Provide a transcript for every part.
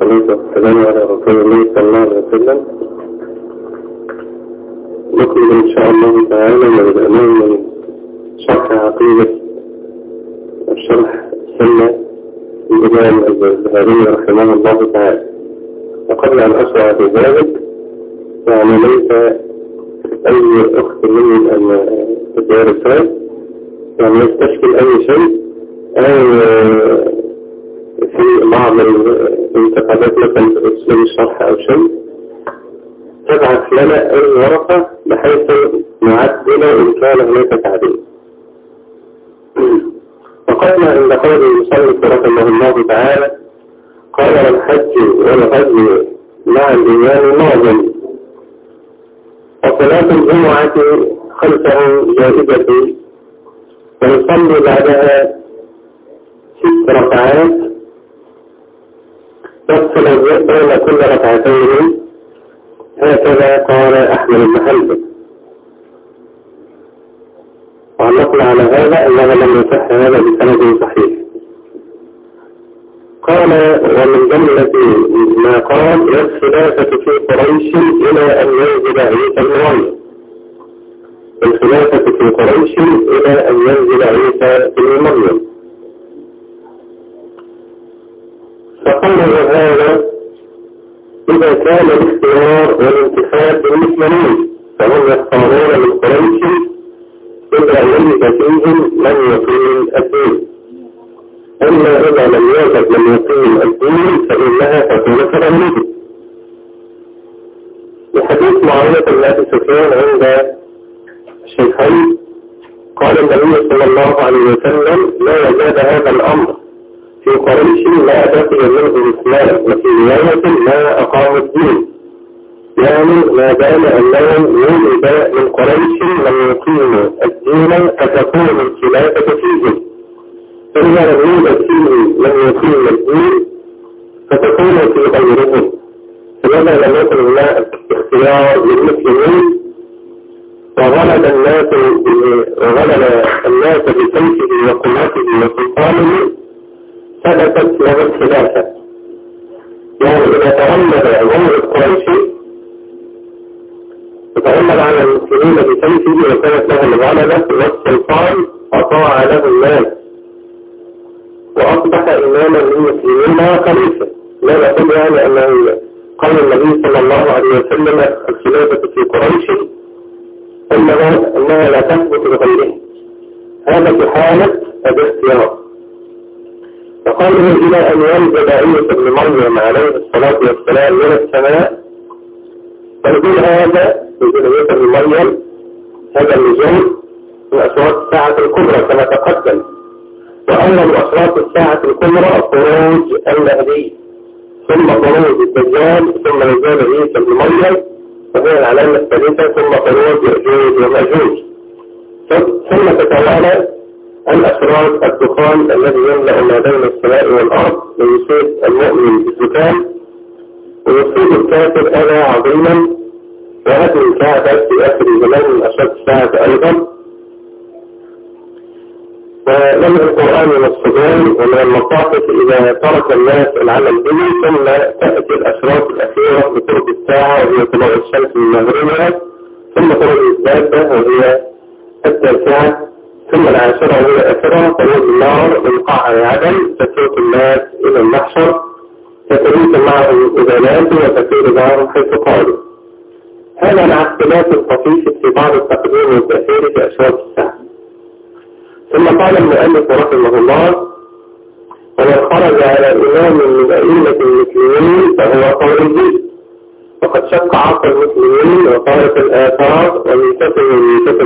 والصلاة والسلام على رسول الله صلى الله عليه وسلم. نكمل إن شاء الله تعالى من الأمام من شرح عقيدة الشرح السنة الإمام الزهري رحمه الله تعالى. وقبل أن أشرع في ذلك يعني ليس أي أخت مني أن تدارسها يعني يستشكل أي شيء. أو في بعض الانتقادات مثلا في أسلوب الشرح أو شيء تبعث لنا أي ورقة بحيث نعدل إن كان هناك تعديل وقلنا عند قول المصنف رحمه الله تعالى قال الحج والغزو مع الإيمان معظم وصلاة الجمعة خلفه جائزة ويصلي بعدها ست ركعات يفصل بين كل ركعتين. هكذا قال أحمد بن حنبل. وعلقنا على هذا أنه لم يصح هذا بسند صحيح. قال ومن جملة ما قال الخلافة في قريش إلى أن ينزل عيسى بن الخلافة في قريش إلى أن ينزل عيسى بن مريم. فقال هذا إذا كان الاختيار والانتخاب بالمسلمين فهم يختارون من قريش إلا يجد فيهم من يقيم الدين. أما إذا لم يوجد من يقيم الدين فإنها تكون كرامته لحديث معاوية بن أبي سفيان عند الشيخين قال النبي صلى الله عليه وسلم لا يزال هذا الأمر في قريش لا بقي منه الإسلام وفي رواية ما أقام الدين. يعني ما دام أنهم يولد من قريش لم يقيموا الدين فتكون الخلافة فيهم. فإذا لم يوجد فيه من يقيم الدين فتكون في غيرهم. فلذا لم يكن هناك اختيار للمسلمين وغلب الناس وغلب الناس بسيفه وقوته وسلطانه ثبتت له الخلافة يعني إذا تغلب غير القريشي تتغلب على المسلمين بسيفه وكانت له الغلبة والسلطان أطاع له الناس. وأصبح إماما للمسلمين مع خليفة. لا نقول يعني أنه قال النبي صلى الله عليه وسلم الخلافة في قريش إنها, إنها لا تثبت لغيره. هذا في حالة الاختيار. فقاله إلى أن ينزل عيسى بن مريم عليه الصلاة والسلام من السماء. فنقول هذا عيسى بن مريم هذا النزول من أشراط الساعة الكبرى كما تقدم. وأول أشراط الساعة الكبرى خروج المهدي ثم خروج الدجال ثم نزول عيسى بن مريم وهي العلامة الثالثة ثم خروج يأجوج ومأجوج. ثم تتوالى الأشراط الدخان الذي يملأ ما بين السماء والأرض ويصيب المؤمن بالزكام ويصيب الكافر أذى عظيما وهذه الكعبة في آخر زمان من أشد الساعة أيضا. ومن القرآن والصدام ومن المصاحف إذا ترك الناس العمل به ثم تأتي الأشراط الأخيرة بقرب الساعة وهي طلوع الشمس من مغربها ثم خروج الدابة وهي التاسعة ثم العاشرة وهي الأخيرة خروج النار من قاع عدن تسوق الناس إلى المحشر تتريك معهم الإذانات وتسير معهم حيث قالوا هذا مع اختلاف الطفيف في بعض التقديم والتأثير في أشراط الساعة ثم قال المؤلف رحمه الله ومن خرج على إمام من أئمة المسلمين فهو قول وقد شق عصر المسلمين وقالت الآثار وميتته ميتة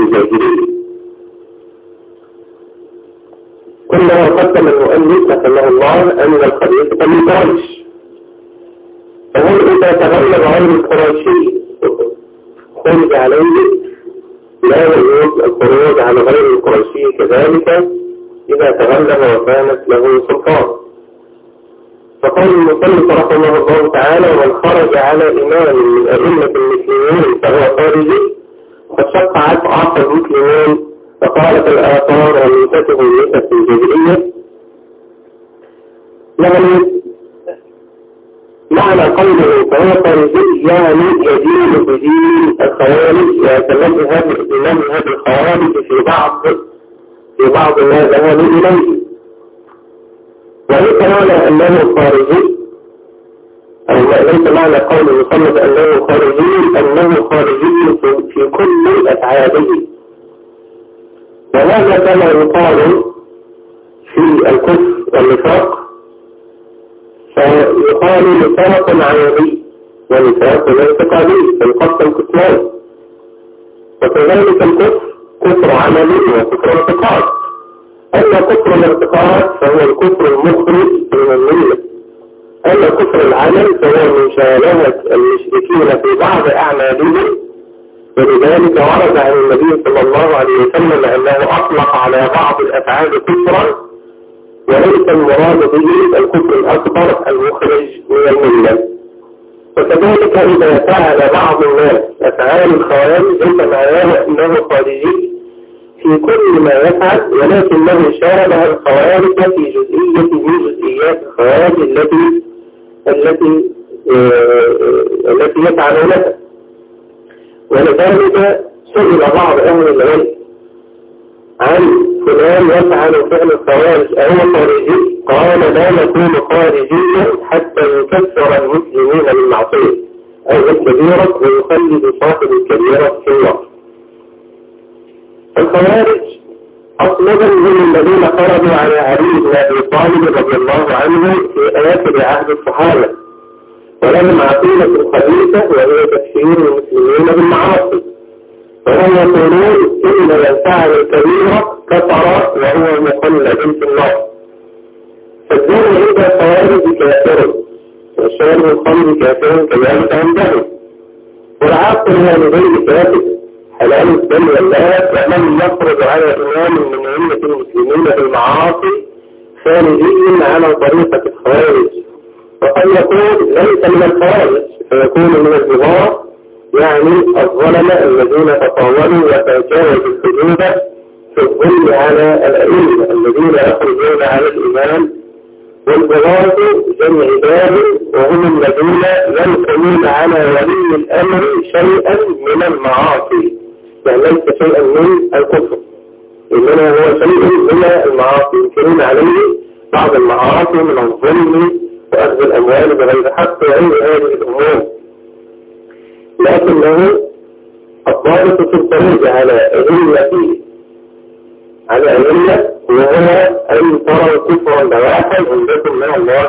الجاهلية كلما قدم المؤلف رحمه الله أن الخليفة من قريش. فهل إذا تغلب غير القريشي خرج عليه؟ لا يجوز الخروج على غير القرشي كذلك إذا تغلب وكانت له سلطان. فقال المصنف رحمه الله تعالى ومن خرج على إمام من أئمة المسلمين فهو خارجي فشق عصر المسلمين فقالت الآثار وميتته ميتة الجبرية يعني معنى قوله خارجي يعني يدين بدين الخوارج ويتمذهب بمذهب الخوارج في بعض في بعض ما ذهبوا إليه. وليس معنى أنه خارجي. أو ليس معنى قول المصنف أنه خارجي أنه خارجي في كل أفعاله. وهذا كما يقال في الكفر والنفاق؟ فيقال نفاق عملي ونفاق اعتقادي فالقصد الكتمان وكذلك الكفر كفر عملي وكفر اعتقاد أما كفر الاعتقاد فهو الكفر المخرج من الملة أما كفر العمل فهو من المشركين في بعض أعمالهم ولذلك ورد عن النبي صلى الله عليه وسلم أنه أطلق على بعض الأفعال كفرا وليس المراد به الكفر الأكبر المخرج من الملة. وكذلك إذا فعل بعض الناس أفعال الخوارج ليس معناه أنه خارجي في كل ما يفعل ولكنه شابه الخوارج في جزئية من جزئيات الخوارج التي التي آه، التي يفعلونها. ولذلك سئل بعض أهل العلم عن فلان يفعل فعل الخوارج أو خارجي قال لا نكون خارجيا حتى يكفر المسلمين بالمعصية أو الكبيرة ويخلد صاحب الكبيرة في النار الخوارج أصلا هم الذين خرجوا على علي بن أبي طالب رضي الله عنه في آخر عهد الصحابة. ولهم عقيدة خبيثة وهي تكفير المسلمين بالمعاصي وهم يقولون إن من فعل الكبيرة كفر وهو مخلد في النار فالدين عند الخوارج كافر. والشارب الخمر كافر كذلك عندهم والعاقل هو لغير كافر. حلال الدم والناس ومن يخرج على إمام من أئمة المسلمين بالمعاصي خارجي على طريقة الخوارج وقد يكون ليس من الخوارج فيكون من الجبار يعني الظلمة الذين تطاولوا وتجاوزوا الحدود في الظلم على الأئمة الذين يخرجون على الإمام والبغاة جمع باب وهم الذين ينقلون على ولي الأمر شيئا من المعاصي. يعني ليس شيئا من الكفر. إنما هو شيء من المعاصي. يمكنون عليه بعض المعاصي من الظلم وأخذ الأموال بغير حق وغير هذه الأمور. لكنه الضابط في الطريق على أدلة على أدلة وهو أن ترى كفرا بواحد عندكم من الله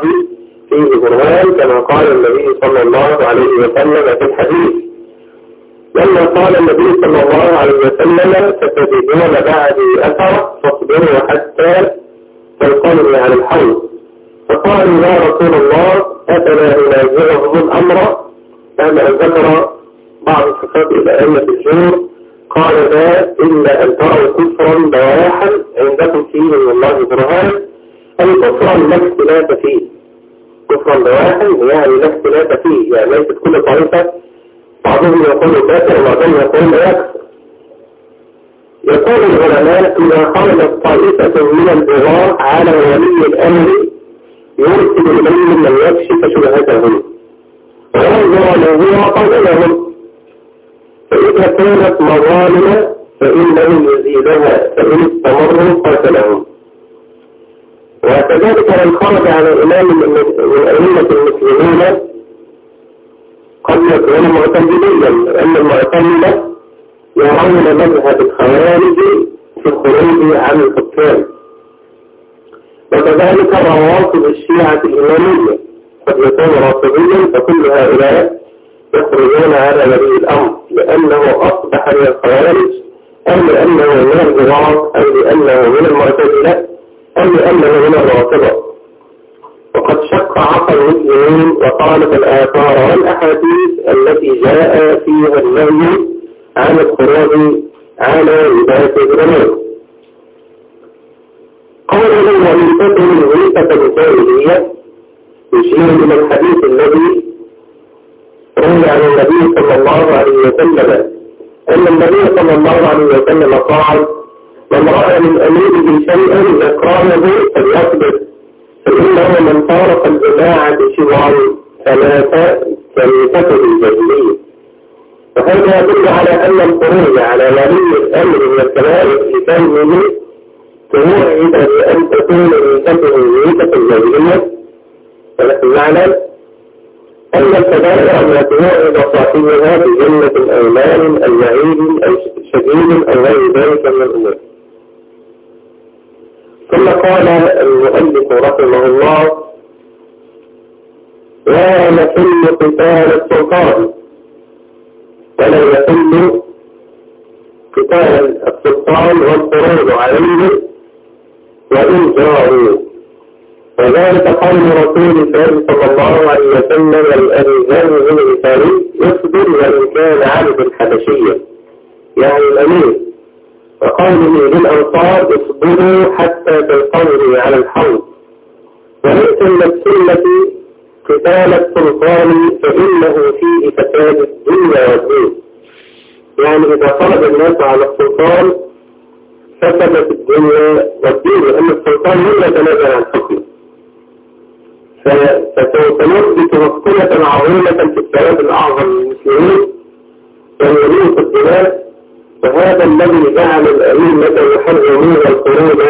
فيه برهان كما قال النبي صلى الله عليه وسلم في الحديث. لما قال النبي صلى الله عليه وسلم ستجدون بعدي أثر فاصبروا حتى تلقوني على الحوض فقالوا يا رسول الله أفلا ننازعهم الأمر؟ كما ذكر بعض الصفات إلى أئمة الجمهور قال لا إلا أن تروا كفرا بواحا عندكم فيه من الله برهان. أي كفرا لا اختلاف فيه. كفرا بواحا يعني لا اختلاف فيه. يعني ليست كل طائفة. بعضهم يقول كافر وبعضهم يقول لا يكفر يقول العلماء إذا خرجت طائفة من البغاء على ولي الأمر يرسل إليهم من يكشف شبهتهم وينظر له. قولهم فإذا كانت مظالم فإنه يزيدها فإن استمروا قتلهم وكذلك من خرج على إمام من أئمة المسلمين قد يكون معتزليا لأن المعتزلة يرون مذهب الخوارج في الخروج عن الحكام. وكذلك رواتب الشيعة الإمامية. قد يكون رافضيا فكل هؤلاء يخرجون على ولي الأمر لأنه أصبح من الخوارج أم لأنه من الجواب أم لأنه من المعتزلة أم لأنه من الرافضة وقد شق عقل المسلمين وقالت الآثار والأحاديث التي جاء فيها النهي عن الخروج على لباس الجنود قوله ومن تكن الغيثة الجاهلية يشير إلى الحديث الذي روي عن النبي صلى الله عليه وسلم. أن النبي صلى الله عليه وسلم قال من رأى من أميره شيئا يكرهه فليصبر فإنه من فارق الجماعة شبعا ثلاثة كنيسته الجاهلية. وهذا يدل على أن الخروج على ولي الأمر من الكبائر توعد بأن تكون ميتته ميتة الجاهلية. ولكن معنى أن الكبائر التي وعد صاحبها بجنة الأيمان الوعيد الشديد أو غير ذلك من الأمور. ثم قال المؤلف رحمه الله لا نحل قتال السلطان ولا يحل قتال السلطان والخروج عليه وإن جاروا وذلك قول رسول الله صلى الله عليه وسلم لأبي ذر بن يصبر وإن كان عبد حبشيا يعني الأمير. وقوله للأنصار اصبروا حتى تلقوني على الحوض. وليس من السنة قتال السلطان فإنه فيه فساد الدنيا والدين. يعني إذا طلب الناس على السلطان فسدت الدنيا والدين لأن السلطان لا يتنازل عن حكمه. فسوف نثبت مشكلة عظيمة في الثواب الأعظم للمسلمين ويمين في الدماء وهذا الذي جعل الأئمة يحرمون الخروج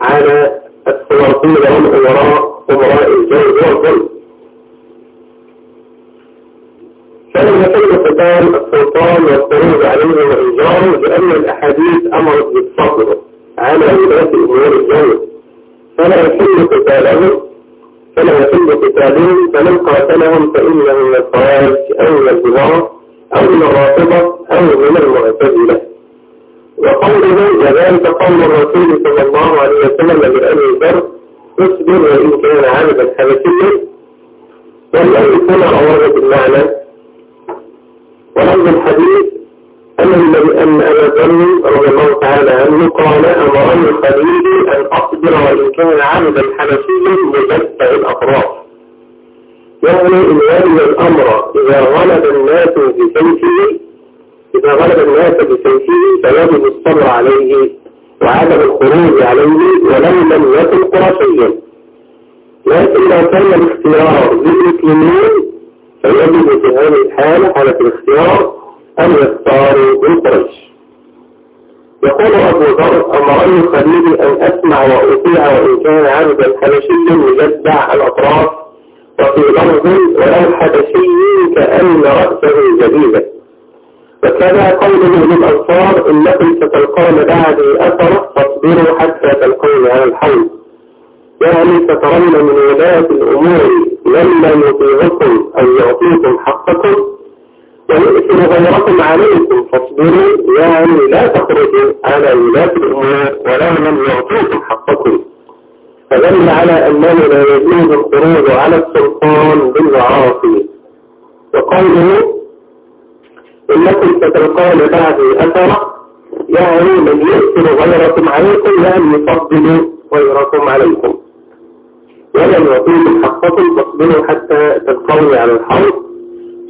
على السلاطين والأمراء أمراء الجوز والظلم. فلم يتم قتال السلطان والخروج عليه وإنجاره لأن الأحاديث أمرت بالصبر على ولاة أمور الجوز فلا يتم قتالهم فلا يتم قتالهم فمن قاتلهم فإنه من الخوارج أو من الجبار أو من الرافضة أو من المعتزلة. وقوله وذلك قول الرسول صلى الله عليه وسلم لأبي ذر اصبر وإن كان عبدا حبشيا والذي كان أورد بالمعنى ولفظ الحديث أن الذي أن أبا ذر رضي الله تعالى عنه قال أمرني خليلي أن أصبر وإن كان عبدا حبشيا مجدد الأطراف. يعني إن ولي الأمر إذا غلب الناس بسيفه إذا غلب الناس بسيفه فيجب الصبر عليه وعدم الخروج عليه ولو لم يكن قرشيا. لكن لو كان الاختيار للمسلمين فيجب في هذه الحالة حالة الاختيار أن يختاروا القريش. يقول أبو ذر أمرني خليلي أن أسمع وأطيع وإن كان عبدا حبشيا يجدع الأطراف وفي لفظ ولو حبشي كأن رأسه جديدة. وكذا قوله للأنصار إنكم ستلقون بعدي أثر فاصبروا حتى تلقون على الحوض يعني سترون من ولاة الأمور لما يطيعكم أن يعطيكم حقكم ويؤثر غيركم عليكم فاصبروا يعني لا تخرجوا على ولاة الأمور ولا من يعطيكم حقكم. فدل على أنه لا يجوز الخروج على السلطان بالمعاصي. وقوله إنكم ستلقون بعدي أثرا يعني من يؤثر غيركم عليكم يعني يفضل غيركم عليكم. ولم يعطيكم حقكم فاصبروا حتى تلقوني على الحوض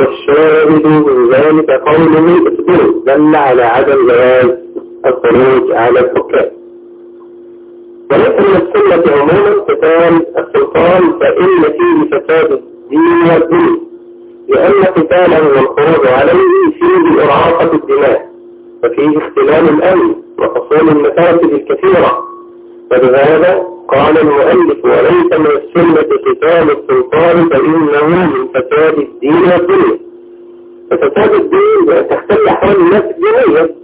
والشاهد من ذلك قوله اصبروا دل على عدم جواز الخروج على الحكام. وليس من السنة عموما قتال السلطان فإن فيه فساد الدين والدين لأن قتاله والخروج عليه فيه إرعاقة الدماء وفيه اختلال الأمن وحصول المفاسد الكثيرة. ولهذا قال المؤلف وليس من السنة قتال السلطان فإنه من فساد الدين والدنيا ففساد الدين تختل أحوال الناس الدينية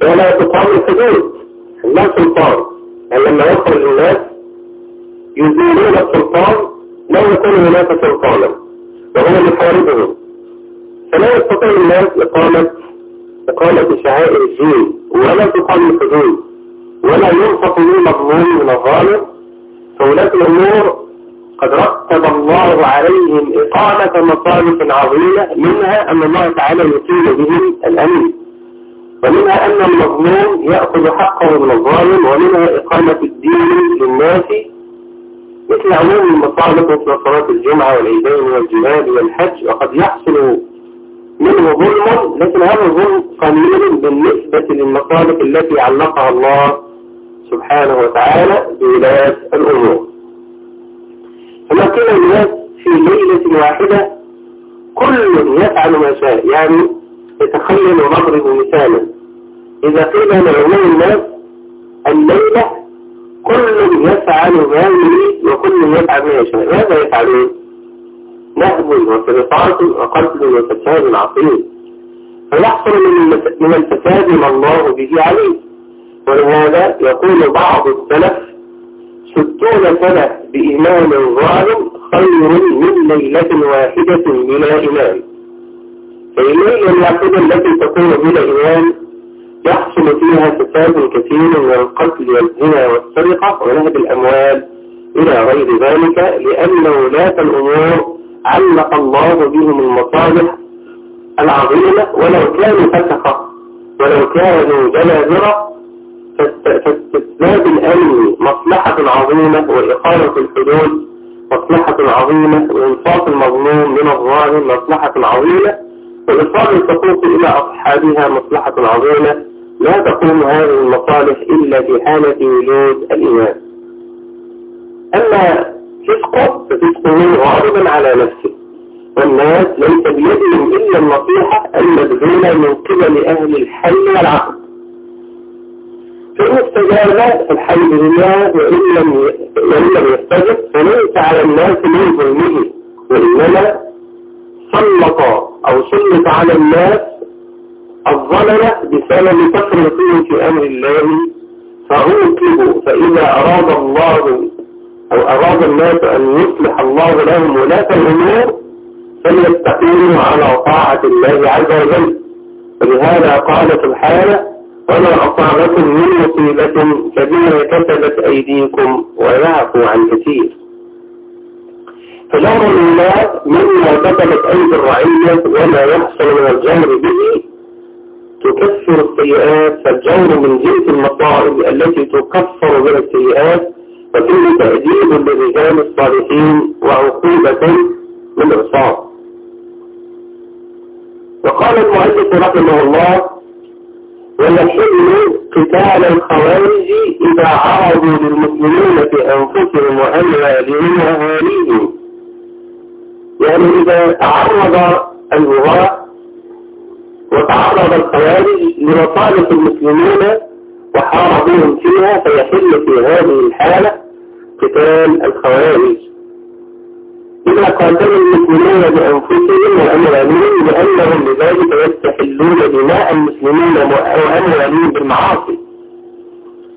فلا تقام الحدود لا سلطان. يعني لما يخرج الناس يزيلون السلطان لا يكون هناك سلطانا وهو يحاربهم فلا يستطيع الناس إقامة إقامة شعائر الدين ولا تقام الحدود. ولا ينفق من مضمون من الظالم. فولاة الأمور قد رتب الله عليهم إقامة مصالح عظيمة منها أن الله تعالى يقيم بهم الأمن ومنها أن المظلوم يأخذ حقه من الظالم ومنها إقامة الدين للناس. مثل عموم المصالح مثل صلاة الجمعة والعيدين والجهاد والحج وقد يحصل منه ظلم لكن هذا الظلم قليل بالنسبة للمصالح التي علقها الله سبحانه وتعالى بولايات الأمور. فما كان الناس في ليلة واحدة كل يفعل ما شاء يعني يتخيل ونضرب مثالا. إذا قيل لعموم الناس الليلة كل يفعل ما يريد وكل يفعل ما يشاء. ماذا يفعلون؟ نهب وسرقات وقتل وفساد عظيم فيحصل من الفساد ما الله به عليه ولهذا يقول بعض السلف ستون سنة بإيمان ظالم خير من ليلة واحدة بلا إيمان فالليلة الواحدة التي تكون بلا إيمان يحصل فيها فساد كثير من القتل والزنا والسرقة ونهب الأموال إلى غير ذلك لأن ولاة الأمور علق الله بهم المصالح العظيمة ولو كانوا فسقة ولو كانوا جنازرة فاستسباب الأمن مصلحة عظيمة وإقامة الحدود مصلحة عظيمة وإنصاف المظلوم من الظالم مصلحة عظيمة وإصاب الحقوق إلى أصحابها مصلحة عظيمة. لا تقوم هذه المصالح إلا في حالة وجود الإيمان. أما فسقه ففسقه غالبا على نفسه. والناس ليس بيدهم إلا النصيحة المبذولة من قبل أهل الحل والعقد فإن استجاب الحمد لله وإن لم وإن لم يستجب فليس على الناس من ظلمه وإنما سلط أو سلط على الناس الظلمة بسبب تفرطهم في أمر الله. فعوقبوا فإذا أراد الله أو أراد الناس أن يصلح الله لهم ولاة الأمور فليستقيموا على طاعة الله عز وجل. ولهذا قال سبحانه وما أصابكم من مصيبة فبما كسبت أيديكم ويعفو عن كثير. فجور الله مما كسبت أيدي الرعية وما يحصل من الجهر به تكفر السيئات فالجور من جنس المصائب التي تكفر بها السيئات وكل تأديب للرجال الصالحين وعقوبة للعصاة وقال المؤلف رحمه الله ويحل قتال الخوارج إذا عرضوا للمسلمين بأنفسهم وأموالهم وأهاليهم. يعني إذا تعرض الوغاة وتعرض الخوارج لمصالح المسلمين وحاربوهم فيها فيحل في هذه الحالة قتال الخوارج. إذا قاتلوا المسلمين بأنفسهم وأموالهم لأنهم بذلك يستحلون دماء المسلمين وأموالهم بالمعاصي.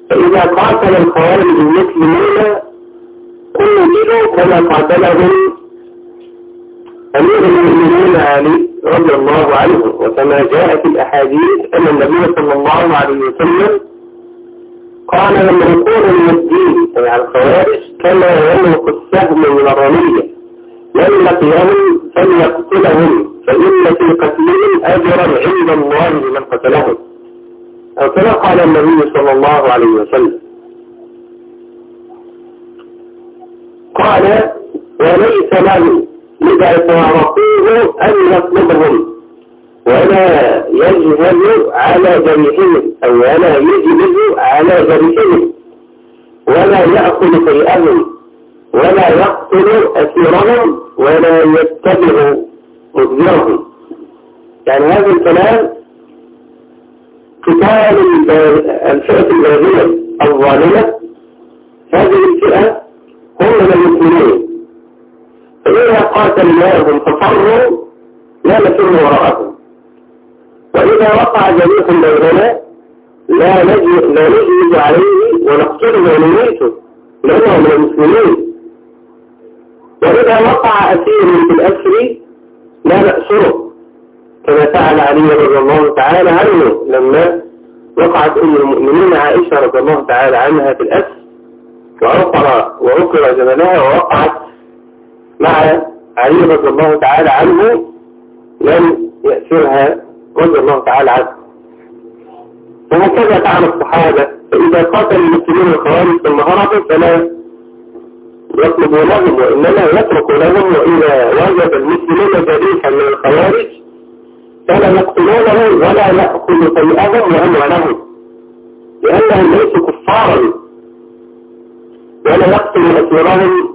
فإذا قاتل الخوارج المسلمين قتلوا كما قاتلهم أمير المؤمنين علي رضي الله عنه. وكما جاء في الأحاديث أن النبي صلى الله عليه وسلم قال لما يكون الدين أي على الخوارج كما يملك السهم من الرمية. من لقيهم فليقتلهم فإن في قتلهم أجرا عند الله لمن قتلهم. أو كما قال النبي صلى الله عليه وسلم. قال وليس له إذا فارقوه أن يطلبهم ولا يجهل على جريحهم أو ولا يجهل على جريحهم ولا يأكل شيئهم ولا يقتل أسيرهم ولا يتبع مدبرهم يعني هذا الكلام قتال الفئة الباغية الظالمة. هذه الفئة هم المسلمين فإذا قاتلناهم فصروا لا نسر وراءهم. وإذا وقع جميع بيننا لا نجلس عليه ونقتله ونميته. لأنه من المسلمين وإذا وقع أسير في الأسر لا نأسره كما فعل علي رضي الله تعالى عنه لما وقعت أم المؤمنين عائشة رضي الله تعالى عنها في الأسر وعقر وعقر جملها ووقعت مع علي رضي الله تعالى عنه لم يأسرها رضي الله تعالى عنه. وهكذا فعل الصحابة. فإذا قاتل المسلمين الخوارج ثم هربوا فلا يطلب لهم وإنما يترك لهم وإذا وجد المسلمين جريحا من الخوارج. فلا يقتلونه ولا يأخذ سيئهم وأموالهم لأنهم ليسوا كفارا. ولا يقتل أسيرهم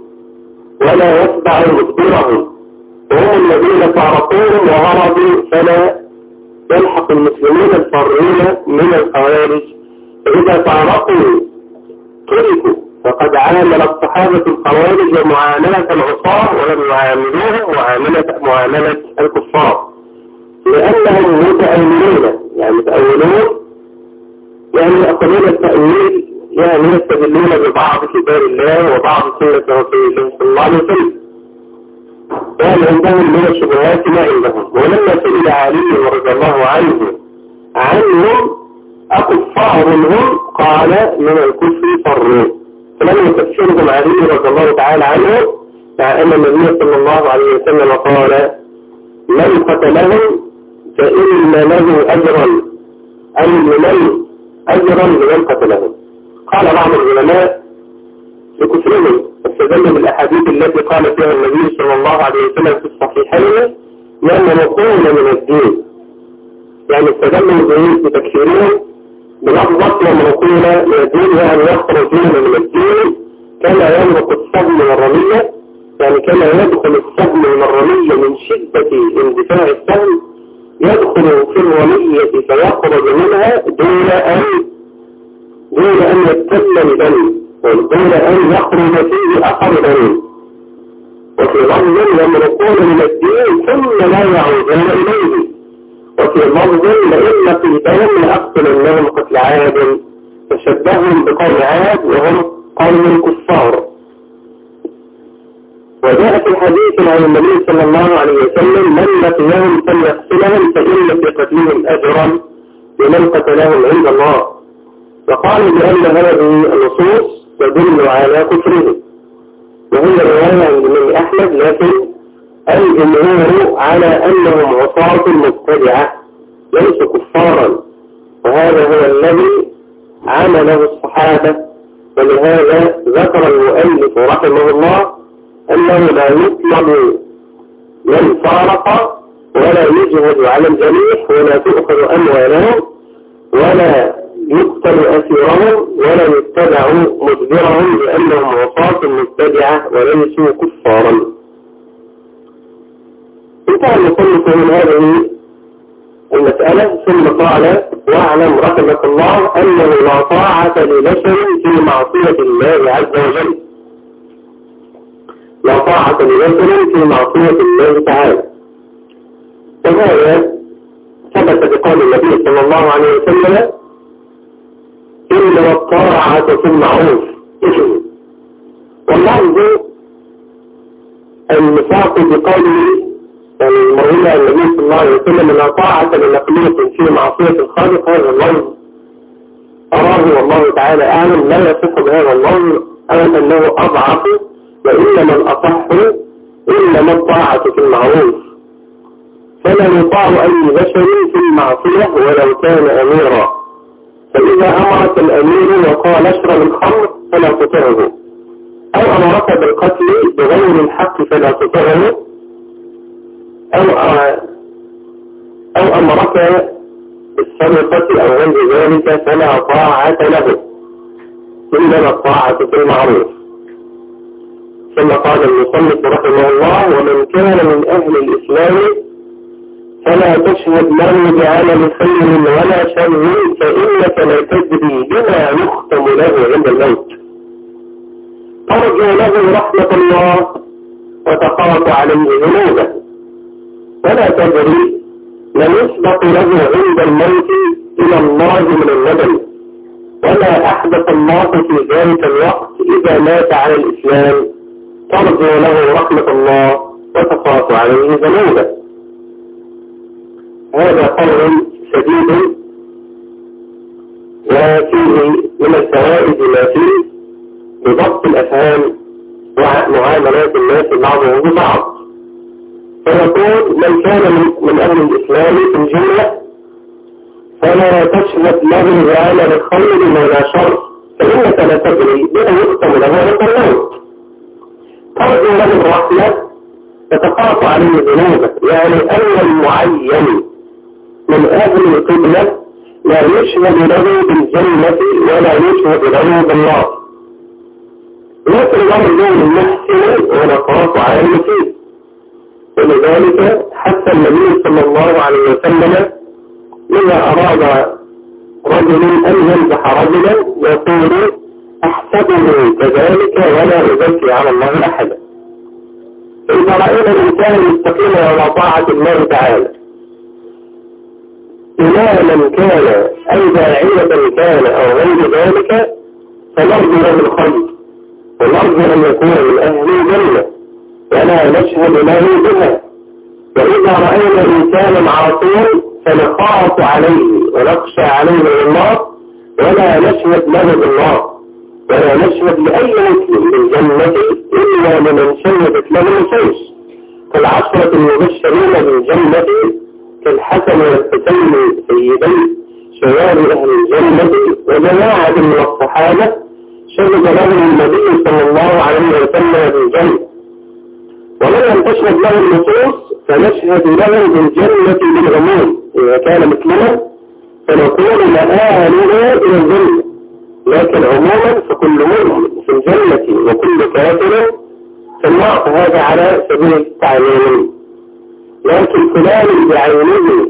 ولا يتبع مدبرهم وهم الذين فارقوهم وهربوا فلا يلحق المسلمين الفارين من الخوارج. إذا فارقوا تركوا. فقد عامل الصحابة الخوارج ومعاملة العصاة ولم يعاملوها معاملة معاملة الكفار. لأنهم متأولون. يعني متأولون يعني يأخذون التأويل يعني يستدلون ببعض كتاب الله وبعض سنة رسول الله صلى الله عليه وسلم. كان عندهم من الشبهات ما عندهم. ولما سئل علي رضي الله عنه عنهم أكفار هم قال من الكفر فروا. فلم يكفرهم علي رضي الله تعالى عنه مع أن النبي صلى الله عليه وسلم قال من قتلهم فإن له أجرا أي لمن أجرا لمن قتلهم. قال بعض العلماء لكفرهم. استدل بالأحاديث التي قال فيها النبي صلى الله عليه وسلم في الصحيحين لأن نقول من الدين. يعني استدلوا بتكفيرهم بلفظة لما نقول من الدين يعني يخرجون من الدين كما يملك الصبل والرمية. يعني كما يدخل الصبل من الرمية من شدة اندفاع السهم يدخل في الرمية فيخرج منها دون أن دون أن يتكلم دم دون أن يخرج فيه أثر دم وفي لفظ لما نكون من الدين ثم لا يعودون إليه. وفي لفظ لإن في لأقتل النوم قتل عاد فشبههم بقوم عاد وهم قوم كفار. وجاء في حديث عن النبي صلى الله عليه وسلم من لقيهم فليقتلهم فإن في قتلهم أجرا لمن قتلهم عند الله. وقالوا بأن هذه النصوص تدل على كفرهم. وهي رواية عند أحمد لكن الجمهور على أنهم عصاة مبتدعة ليسوا كفارا. وهذا هو الذي عمله الصحابة. ولهذا ذكر المؤلف رحمه الله أنه لا يطلب من فارق ولا يجهد على الجميع ولا تؤخذ أموالهم ولا يقتل أسيرهم ولا يتبع مدبرهم لأنهم عصاة مبتدعة وليسوا كفارا. انتهى المصنف من هذه المسألة ثم قال واعلم رحمك الله أنه لا طاعة لبشر في معصية الله عز وجل. لا طاعة لبشر في معصية الله تعالى. وهذا ثبت بقول النبي صلى الله عليه وسلم إنما الطاعة في المعروف. واللفظ المساق بقوله المروية النبي صلى الله عليه وسلم لا طاعة لمخلوق في معصية الخالق هذا اللفظ أراه والله تعالى أعلم لا يصح بهذا اللفظ أم أنه أضعف وإنما الأصح إنما الطاعة في المعروف. فلا يطاع أي بشر في المعصية ولو كان أميرا. فإذا أمرك الأمير وقال اشرب الخمر فلا تطعه. أو أمرك بالقتل بغير الحق فلا تطعه. أو أو أمرك بالسرقة أو غير ذلك فلا طاعة له. إنما الطاعة في المعروف. ثم قال المصنف رحمه الله ومن كان من أهل الإسلام فلا تشهد له بعمل خير ولا شر فإنك لا تدري بما يختم له عند الموت. ترجو له رحمة الله وتخاف عليه ذنوبه. ولا تدري من يسبق له عند الموت إلى الله من الندم. وما أحدث الله في ذلك الوقت إذا مات على الإسلام. ترجو له رحمة الله وتخاف عليه ذنوبه هذا قول شديد. وفيه من الفوائد ما فيه. بضبط الأفهام ومعاملات الناس بعضهم ببعض. فيقول من كان من أهل الإسلام في الجملة فلا تشهد له بعمل الخير ولا شر فإنك لا تدري بما يختم له عند الموت ترجو له الرحمة تتخاف عليه ذنوبه يعني أن المعين من أهل القبلة لا يشهد له بالجنة ولا يشهد له بالنار. لكن برضه المحسن ونقاط على المسيء ولذلك حتى النبي صلى الله عليه وسلم إذا أراد رجل أن يمزح رجلا يقول أحسبه كذلك ولا أزكي على الله أحدا. إذا رأينا الإنسان يستقيم على طاعة الله تعالى. إماما كان أي داعية كان أو غير ذلك فنرجو له الخير. ونرجو أن يكون من أهل الجنة. ولا نشهد له بها. وإذا رأينا إنسانا عاصيا فنخاف عليه ونخشى عليه الله ولا نشهد له بالله ولا نشهد لأي مسلم بالجنة إلا لمن شهدت له النصوص كالعشرة المبشرين بالجنة كالحسن والحسين سيدي شباب أهل الجنة وجماعة من الصحابة شهد لهم النبي صلى الله عليه وسلم بالجنة. تشهد له النصوص فنشهد له بالجنة بالعموم إذا كان مسلما فنقول مآلنا إلى الجنة. لكن عموما فكل مؤمن في الجنة وكل كافر. في النار هذا على سبيل التعليم لكن فلان بعينه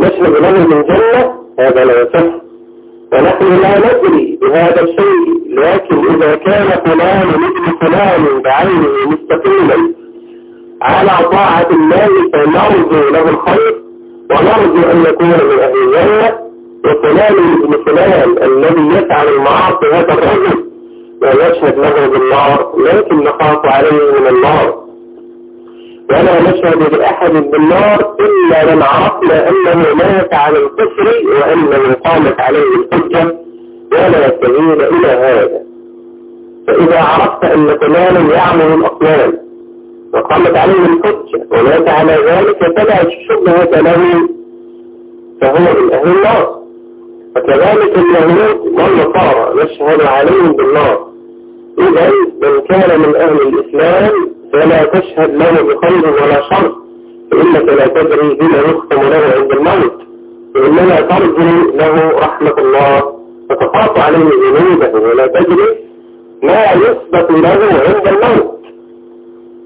نشهد له بالجنة هذا لا يصح. ونحن لا ندري بهذا الشيء لكن إذا كان فلان مثل فلان بعينه مستقيما على طاعة الله فنرجو له الخير ونرجو أن يكون من أهل الجنة وفلان ابن فلان الذي يفعل المعاصي هذا الرجل لا يشهد له بالنار لكن نخاف عليه من النار. ولا نشهد لأحد بالنار إلا من عرفنا أنه مات على الكفر وأنه قامت عليه الحجة ولا سبيل إلى هذا. فإذا عرفت أن فلانا يعمل الأصنام وقامت عليه الحجة ومات على ذلك فلا شبهة له فهو من أهل النار. فكذلك اليهود والنصارى نشهد عليهم بالنار. إذا من كان من أهل الإسلام فلا تشهد له بخير ولا شر فإنك لا تدري بما يختم له عند الموت. وإنما ترجو له رحمة الله فتخاف عليه ذنوبه ولا تدري ما يثبت له عند الموت.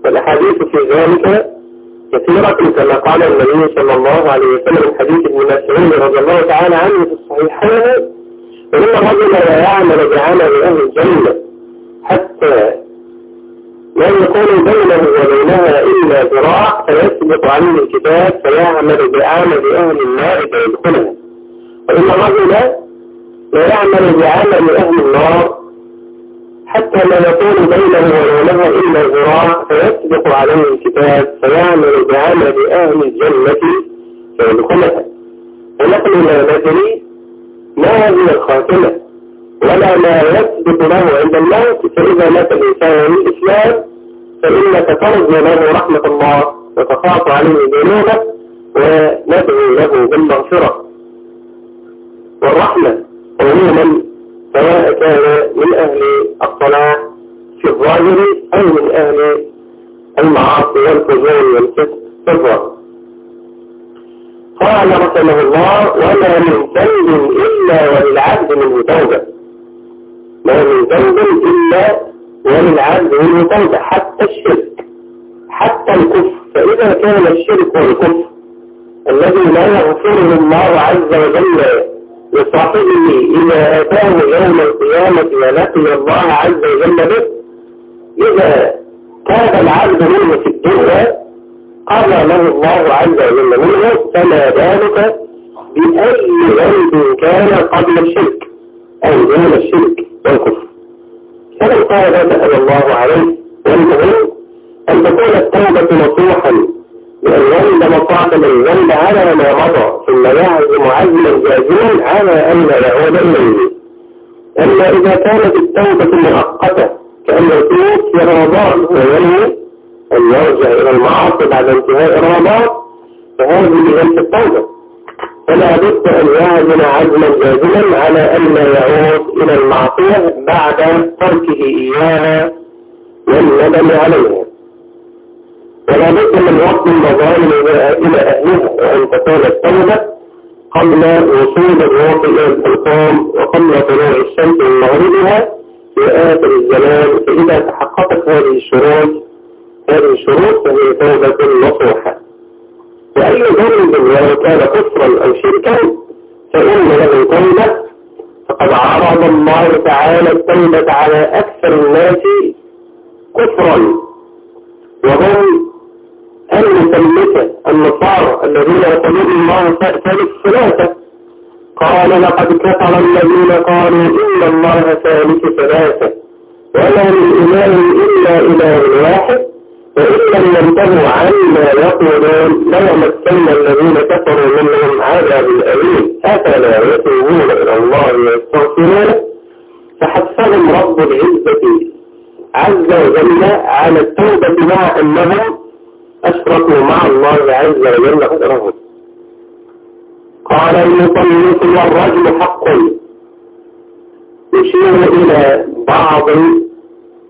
والأحاديث في ذلك كثيرة كما قال النبي صلى الله عليه وسلم حديث ابن مسعود رضي الله تعالى عنه في الصحيحين فإن الرجل لا يعمل بعمل أهل الجنة حتى لا يكون بينه وبينها إلا ذراع فيثبت عليه الكتاب فيعمل بعمل أهل النار فيدخلها وإن الرجل لا يعمل بعمل أهل النار حتى لا يكون بينه وبينها إلا ذراع فيسبق عليه الكتاب فيعمل بعمل أهل الجنة فيدخلها. ونحن لا ندري ما هذه الخاتمة ولا ما يثبت له عند الموت فإذا مات الإنسان من الإسلام فإنك ترجو له رحمة الله وتخاف عليه ذنوبه وندعو له بالمغفرة. والرحمة عموما سواء كان من أهل الصلاة في الظاهر أو من أهل المعاصي والفجور والفسق في الظاهر. قال رحمه الله وما من ذنب إلا وللعبد منه توبة. ما من ذنب إلا وللعبد منه توبة حتى الشرك حتى الكفر. فإذا كان الشرك والكفر الذي لا يغفره الله عز وجل لصاحبه إذا أتاه يوم القيامة ولقي الله عز وجل به إذا تاب العبد منه في الدنيا قضى له الله عز وجل منه فما بالك بأي ذنب كان قبل الشرك أو دون الشرك والكفر؟ فمن قال سأل الله عليه والمهم أن تكون التوبة نصوحا يندم صاحب الذنب على ما مضى. ثم يعزم عزما جازما على أن لا يعود إليه. أما إذا كانت التوبة مؤقتة كأن يتوب في رمضان وينوي أن يرجع إلى المعاصي بعد انتهاء رمضان فهذه ليست التوبة. فلا بد أن يعزم عزما جازما على أن يعود إلى المعصية بعد تركه إياها والندم عليها. ولا بد من وقت المظالم إلى أهلها وأن تكون التوبة قبل وصول الروح إلى الحلقام وقبل طلوع الشمس من مغربها في آخر الزمان. فإذا تحققت هذه الشروط هذه الشروط فهي توبة نصوحة. وأي ذنب ولو كان كفرا أو شركا فإن له توبة فقد عرض الله تعالى التوبة على أكثر الناس كفرا. وهم المثلثة النصارى الذين يقولون الله ثالث ثلاثة قال لقد كفر الذين قالوا إن الله ثالث ثلاثة وما من إله إلا إله واحد وإن لم ينتهوا عما يقولون ليمسن الذين كفروا منهم عذاب أليم أفلا يتوبون إلى الله ويستغفرون فحثهم رب العزة عز وجل على التوبة مع أنهم أشركوا مع الله عز وجل غيرهم قال المصنف والرجل حق. يشير إلى بعض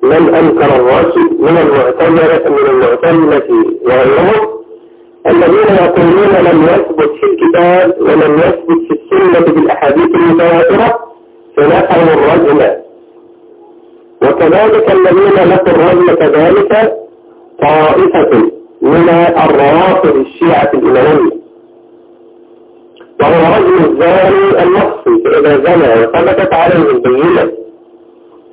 من أنكر الرجل من المعتمرة من المعتمرة وغيرهم الذين يقولون لم يثبت في الكتاب ولم يثبت في السنة بالأحاديث المتواترة فنفعوا الرجل. وكذلك الذين نفوا الرجل كذلك طائفة. من الروافض الشيعة الإمامية وهو رجل الزاني النفسي فإذا زنى وثبتت عليه البينة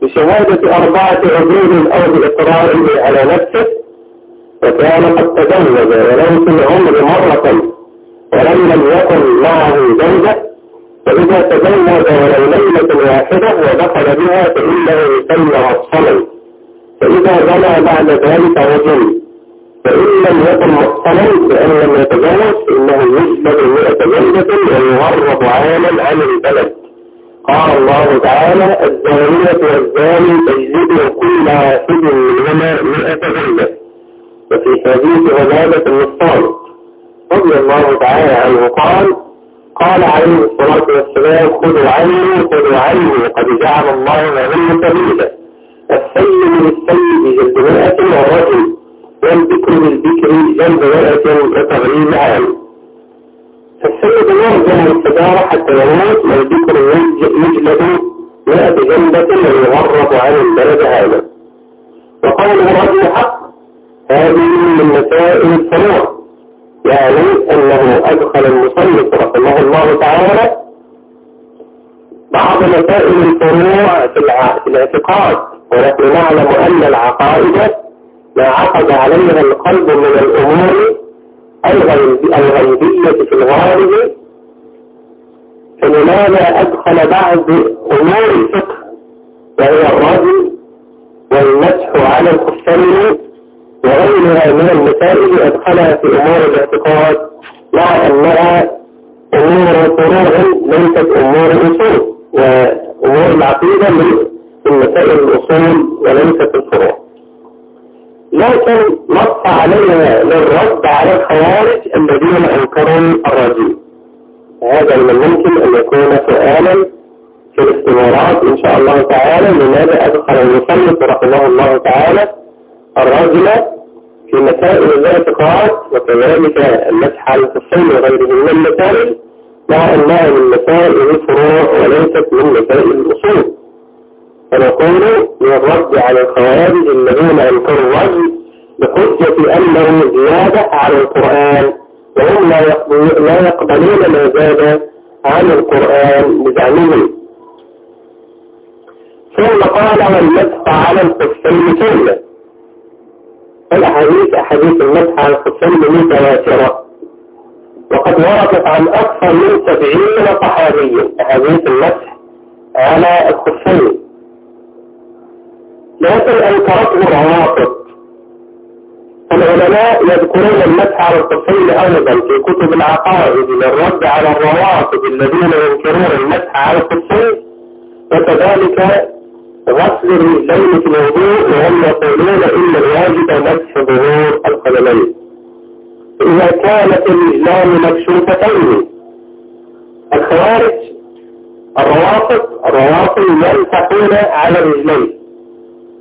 بشهادة أربعة عدود أو بإقراره على نفسه وكان قد تزوج ولو في العمر مرة ولم لم يكن معه زوجة فإذا تزوج ولو ليلة واحدة ودخل بها فإنه يسمى مفصلا فإذا زنى بعد ذلك رجل فإن لم يكن مفصلا بأن لم يتجوز فإنه يجلب مئة جلدة ويغرب عاما عن البلد. قال الله تعالى الزانية والزاني تجلبوا كل واحد منهما مئة جلدة وفي حديث عبادة النصارى رضي الله تعالى عنه قال قال عليه الصلاة والسلام خذوا عني خذوا عني قد جعل الله لهم سبيلا السيد للسيد جلد مئة والرجل. والذكر بالذكر مئة وتغريب عام فالسيد يرجع التجارة حتى يموت والذكر يجلد مئة جلدة ويغرب عن البلد هذا. وقوله رجل حق هذه من مسائل الفروع يعني أنه أدخل المصنف رحمه الله تعالى بعض مسائل الفروع في الاعتقاد. ونحن نعلم أن العقائد ما عقد عليها القلب من الأمور الغيبية في الغالب فلماذا أدخل بعض أمور الفقه وهي الرجل والمسح على الخفين وغيرها من المسائل أدخلها في أمور الاعتقاد مع أنها أمور فروع ليست أمور أصول وأمور العقيدة من مسائل الأصول وليست الفروع. لكن نص عليها للرد على الخوارج الذين أنكروا الرجل هذا من الممكن أن يكون سؤالا في الاستمارات. إن شاء الله تعالى لماذا أدخل المصنف رحمه الله تعالى الرجل في مسائل الاعتقاد وكذلك المسح على الخفين وغيره من المسائل؟ مع أنها من مسائل الفروع وليست من مسائل الأصول. فنقول من الرد على الخوارج الذين أنكروا الرجل بحجة أنه زيادة على القرآن وهم لا يقبلون ما زاد عن القرآن بزعمهم. ثم قال والمسح على الخفين سنة. الأحاديث أحاديث المسح على الخفين متواترة. وقد وردت عن أكثر من سبعين صحابيا أحاديث المسح على الخفين لكن أنكرته روافض العلماء يذكرون المسح على الخفين أيضا في كتب العقائد للرد على الروافض الذين ينكرون المسح على الخفين وكذلك غسل الرجلين في الوضوء وهم يقولون إن الواجب مسح ظهور القدمين. إذا كانت الرجلان مكشوفتين الخوارج الروافض الروافض يمسحون على الرجلين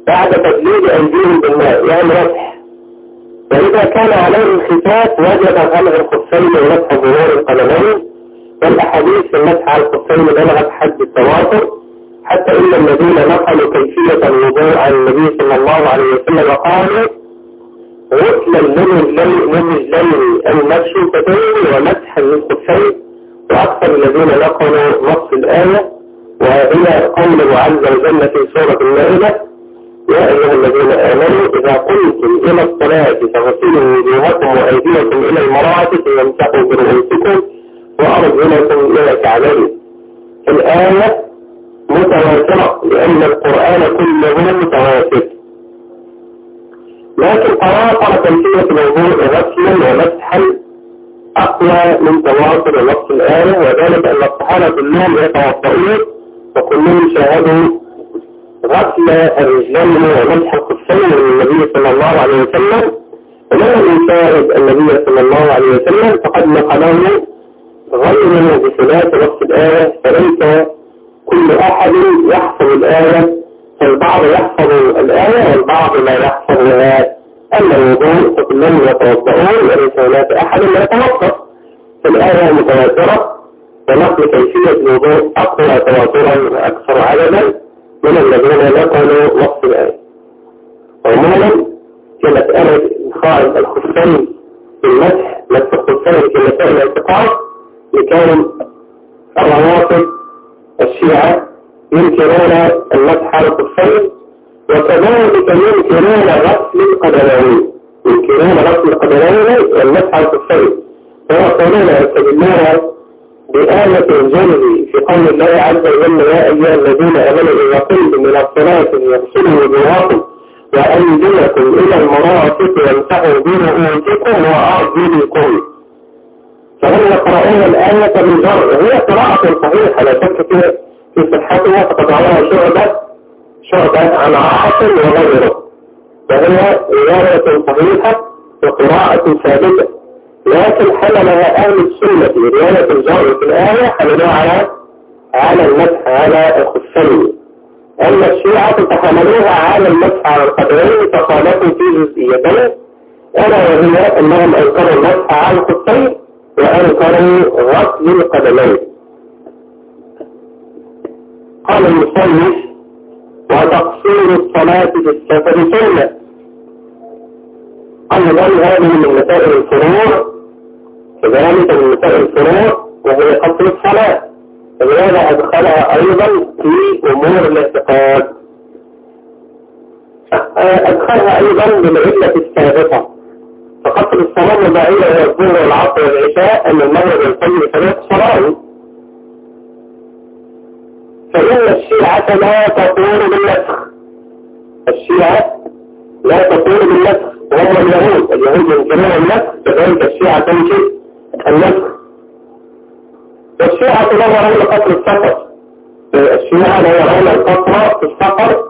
بعد تبليغ أيديهم بالماء يعني مسح وإذا كان عليه الختات وجب غلغ الخفين ومسح ظهور القدمين والأحاديث في المسح على الخفين بلغت حد التواتر. حتى إن الذين نقلوا كيفية الوضوء عن النبي صلى الله عليه وسلم قالوا غسلا للرجلين المبشوطتين ومسحا للخفين وأكثر الذين نقلوا نص الآية وهي قوله عز وجل في سورة المائدة يا أيها الذين آمنوا إذا قمتم إلى الصلاة فغسلوا وجوهكم وأيديكم إلى المرافق وامسحوا برؤوسكم وأرجلكم إلى الكعبين الآية متواترة لأن القرآن كله متواتر. لكن تواصل تمثيلة الوضوء غسلا ومسحا أقوى من تواصل نص الآية وذلك أن الصحابة كلهم يتوضؤون وكلهم شاهدوا غسل الرجلين ومسح الخفين من النبي صلى الله عليه وسلم. ولم يشاهد النبي صلى الله عليه وسلم فقد نقله غيره بخلاف نص الآية فليس كل أحد يحفظ الآية فالبعض يحفظ الآية والبعض لا يحفظها. أما الوضوء فكلهم يتوضؤون وليس هناك أحد لا يتوضأ. فالآية متواترة ونقل كيفية الوضوء أقوى تواترا وأكثر عددا. من الذين نقلوا نص الآية عموما آية إدخال الخفين بالمسح مسح الخفين في مسائل الاعتقاد لكان الروافض الشيعة ينكرون المسح على الخفين وكذلك ينكرون غسل القدمين ينكرون غسل القدمين والمسح على الخفين ويقولون يستدلون بآية الجنب في قول الله عز وجل يا أيها الذين آمنوا إذا قمتم إلى الصلاة يغسلوا وجوهكم وأيديكم إلى المرافق وامسحوا برؤوسكم وأرجلكم. فهم يقرؤون الآية بالجر وهي قراءة صحيحة لا شك في صحتها فقد رواها شعبة شعبة عن عاصم وغيره. فهي رواية صحيحة وقراءة ثابتة لكن حملها أهل السنة. رواية الجار في الآية حملوها على على المسح على الخفين أما الشيعة تحملوها على المسح على القدرين فقالتوا في جزئيتين. ألا وهي أنهم أنكروا المسح على الخفين وأنكروا غسل القدمين. قال المصنف وتقصير الصلاة في السفر سنة. أيضا هذه من مسائل الفروع؟ كذلك من مسائل الفروع وهي قصر الصلاة. فلهذا أدخلها أيضا في أمور الاعتقاد. أدخلها أيضا بالعلة السابقة. فقصر الصلاة مباعية هي الظهر والعصر والعشاء أن المغرب والفجر ثلاث صلاة فإن الشيعة لا تقول بالنسخ الشيعة لا تقول بالنسخ وهم اليهود. اليهود ينكرون النسخ كذلك الشيعة تنكر النسخ والشيعة لا يرون قتل السفر الشيعة لا يرون القتل في السفر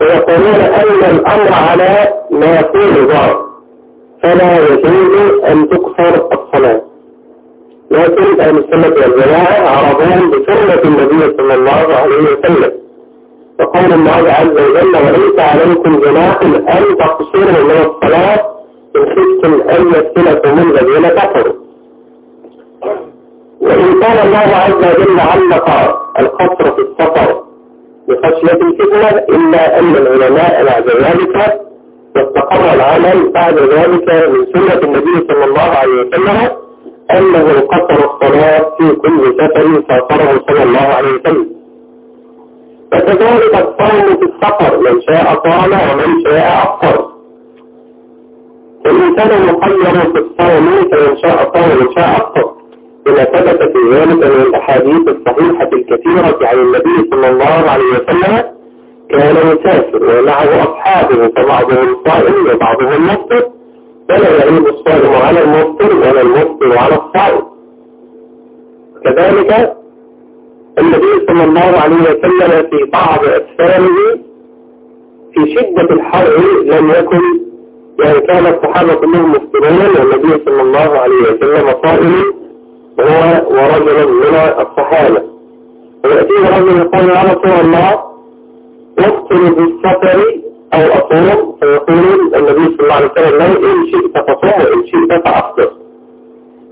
ويقولون أن الأمر على ما يكون ظهر فلا يجوز أن تكفر الصلاة. لكن أهل السنة والجماعة عرضون بسنة النبي صلى الله عليه وسلم. وقال الله عز وجل وليس عليكم جناح أن تقصروا من الصلاة إن خفتم أن يفتنكم الذين كفروا. وإن كان الله عز وجل علق القصر في السفر بخشية الفتنة إلا أن العلماء بعد ذلك واستقر العمل بعد ذلك من سنة النبي صلى الله عليه وسلم أنه قصر الصلاة في كل سفر سافره صلى الله عليه وسلم. فكذلك الصوم في السفر من شاء صام ومن شاء أفطر. والإنسان مخير في الصوم فمن شاء صام ومن شاء أفطر. بما ثبت في ذلك من الأحاديث الصحيحة الكثيرة عن النبي صلى الله عليه وسلم كان مسافر ومعه أصحابه فبعضهم صائم وبعضهم مفطر فلا يعيب الصائم على المفطر ولا المفطر على الصائم. كذلك النبي صلى الله عليه وسلم في بعض أسفاره في شدة الحر لم يكن يعني كان الصحابة كلهم مفطرون والنبي صلى الله عليه وسلم صائم هو ورجل من الصحابة. ويأتيه رجل يقول يا رسول الله أفطر بالسفر أو أصوم فيقول النبي صلى الله عليه وسلم إن شئت فصوم وإن شئت فأفطر.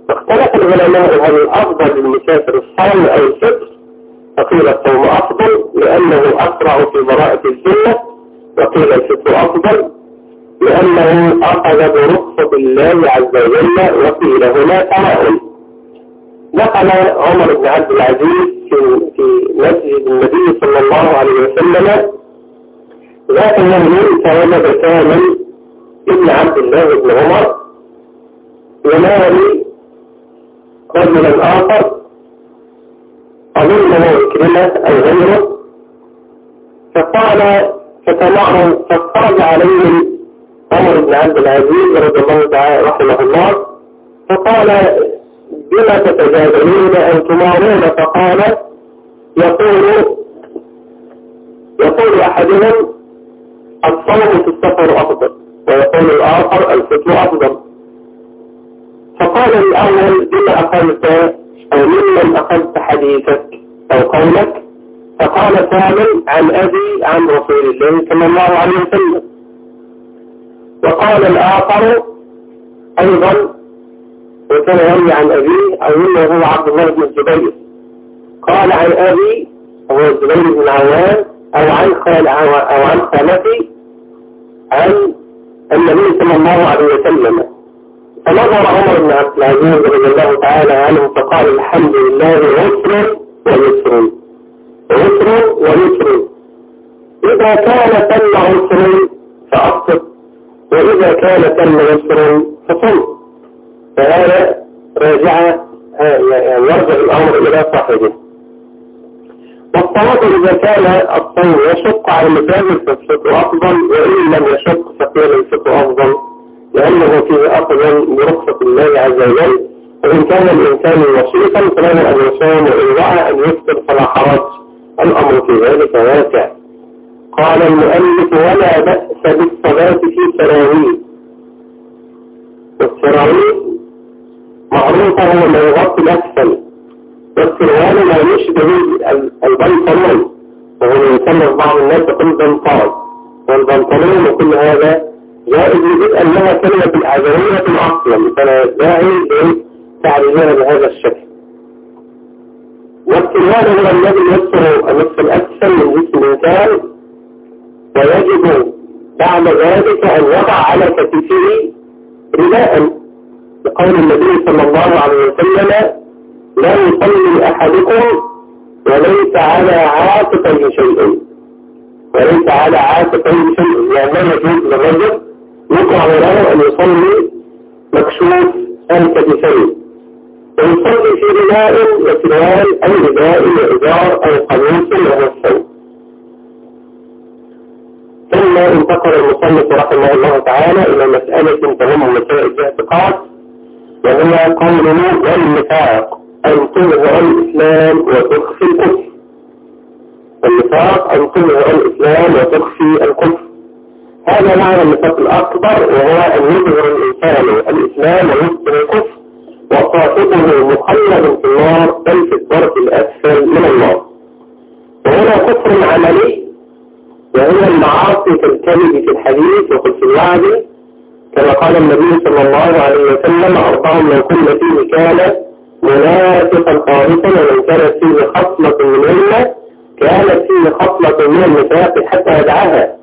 فاختلف العلماء هل الأفضل للمسافر الصوم أو الفطر؟ فقيل الصوم أفضل لأنه أسرع في براءة الذمة وقيل الفطر أفضل لأنه أخذ برخصة الله عز وجل وقيل هنا تمام دخل عمر بن عبد العزيز في في مسجد النبي صلى الله عليه وسلم ذات يوم فوجد كامل ابن عبد الله بن عمر ينادي رجلا آخر أظنه كلمة أو غيره فقال فتمعه فاضطرد عليهم عمر بن عبد العزيز رضي الله تعالى رحمه الله فقال بما تتجادلون أو تمارون فقال يقول يقول أحدهم الصوم في السفر أفضل ويقول الآخر الفطر أفضل. فقال الأول بما أخذت أو ممن أخذت حديثك أو قولك؟ فقال سالم عن أبي عن رسول الله صلى الله عليه وسلم. وقال الآخر أيضا وكان يروي عن أبيه أو إنه هو عبد الله بن الزبير. قال عن أبي هو الزبير بن عوام أو عن خال أو عن خالتي عن النبي صلى الله عليه وسلم. فنظر عمر بن عبد العزيز رضي الله تعالى عنه فقال الحمد لله عسر ويسر. عسر ويسر. إذا كان تم عسر فأقصد وإذا كان تم يسر فصل فهذا راجع يعني يرجع الأمر إلى صاحبه. والصلاة إذا كان الصوم يشق على المساجد فالفطر أفضل وإن لم يشق فقيل الفطر أفضل لأنه فيه أفضل برخصة الله عز وجل. وإن كان الإنسان وسيطا أن يصوم وإن رأى أن يفطر فلا حرج. الأمر في ذلك واسع قال المؤلف ولا بأس بالصلاة في سراويل. والسراويل معروفة هو ما يغطي الأسفل والسروال ما يشبه البنطلون وهو يسمى بعض الناس يقول بنطال. والبنطلون وكل هذا جائز يجب أنها كلمة الأعذرية أصلا فلا داعي لتعريفها بهذا الشكل. والسروال هو الذي يسر النصف الأسفل من جسم الإنسان. ويجب بعد ذلك أن يضع على كتفه رداء. لقول النبي صلى الله عليه وسلم لا يصلي أحدكم وليس على عاتقه شيء. وليس على عاتقه شيء. يعني يجوز للرجل يقع له أن يصلي مكشوف الكتفين ويصلي في رداء وسروال أو رداء وإزار أو قميص وهو الصوت ثم انتقل المصنف رحمه الله تعالى إلى مسألة تهم مسائل الاعتقاد. وهي قولنا والنفاق أن تظهر الإسلام وتخفي الكفر. النفاق أن تظهر الإسلام وتخفي الكفر. هذا معنى النفاق الأكبر وهو أن يظهر الإنسان الإسلام ويخفي الكفر. وصاحبه مخلد في النار بل في الدرك الأسفل من النار وهنا كفر عملي وهي المعاصي كالكذب في الحديث وفي الوعد كما قال النبي صلى الله عليه وسلم أربع من كل فيه كان منافقا خالصا ومن كانت فيه خصلة منهن كانت فيه خصلة من النفاق حتى يدعها.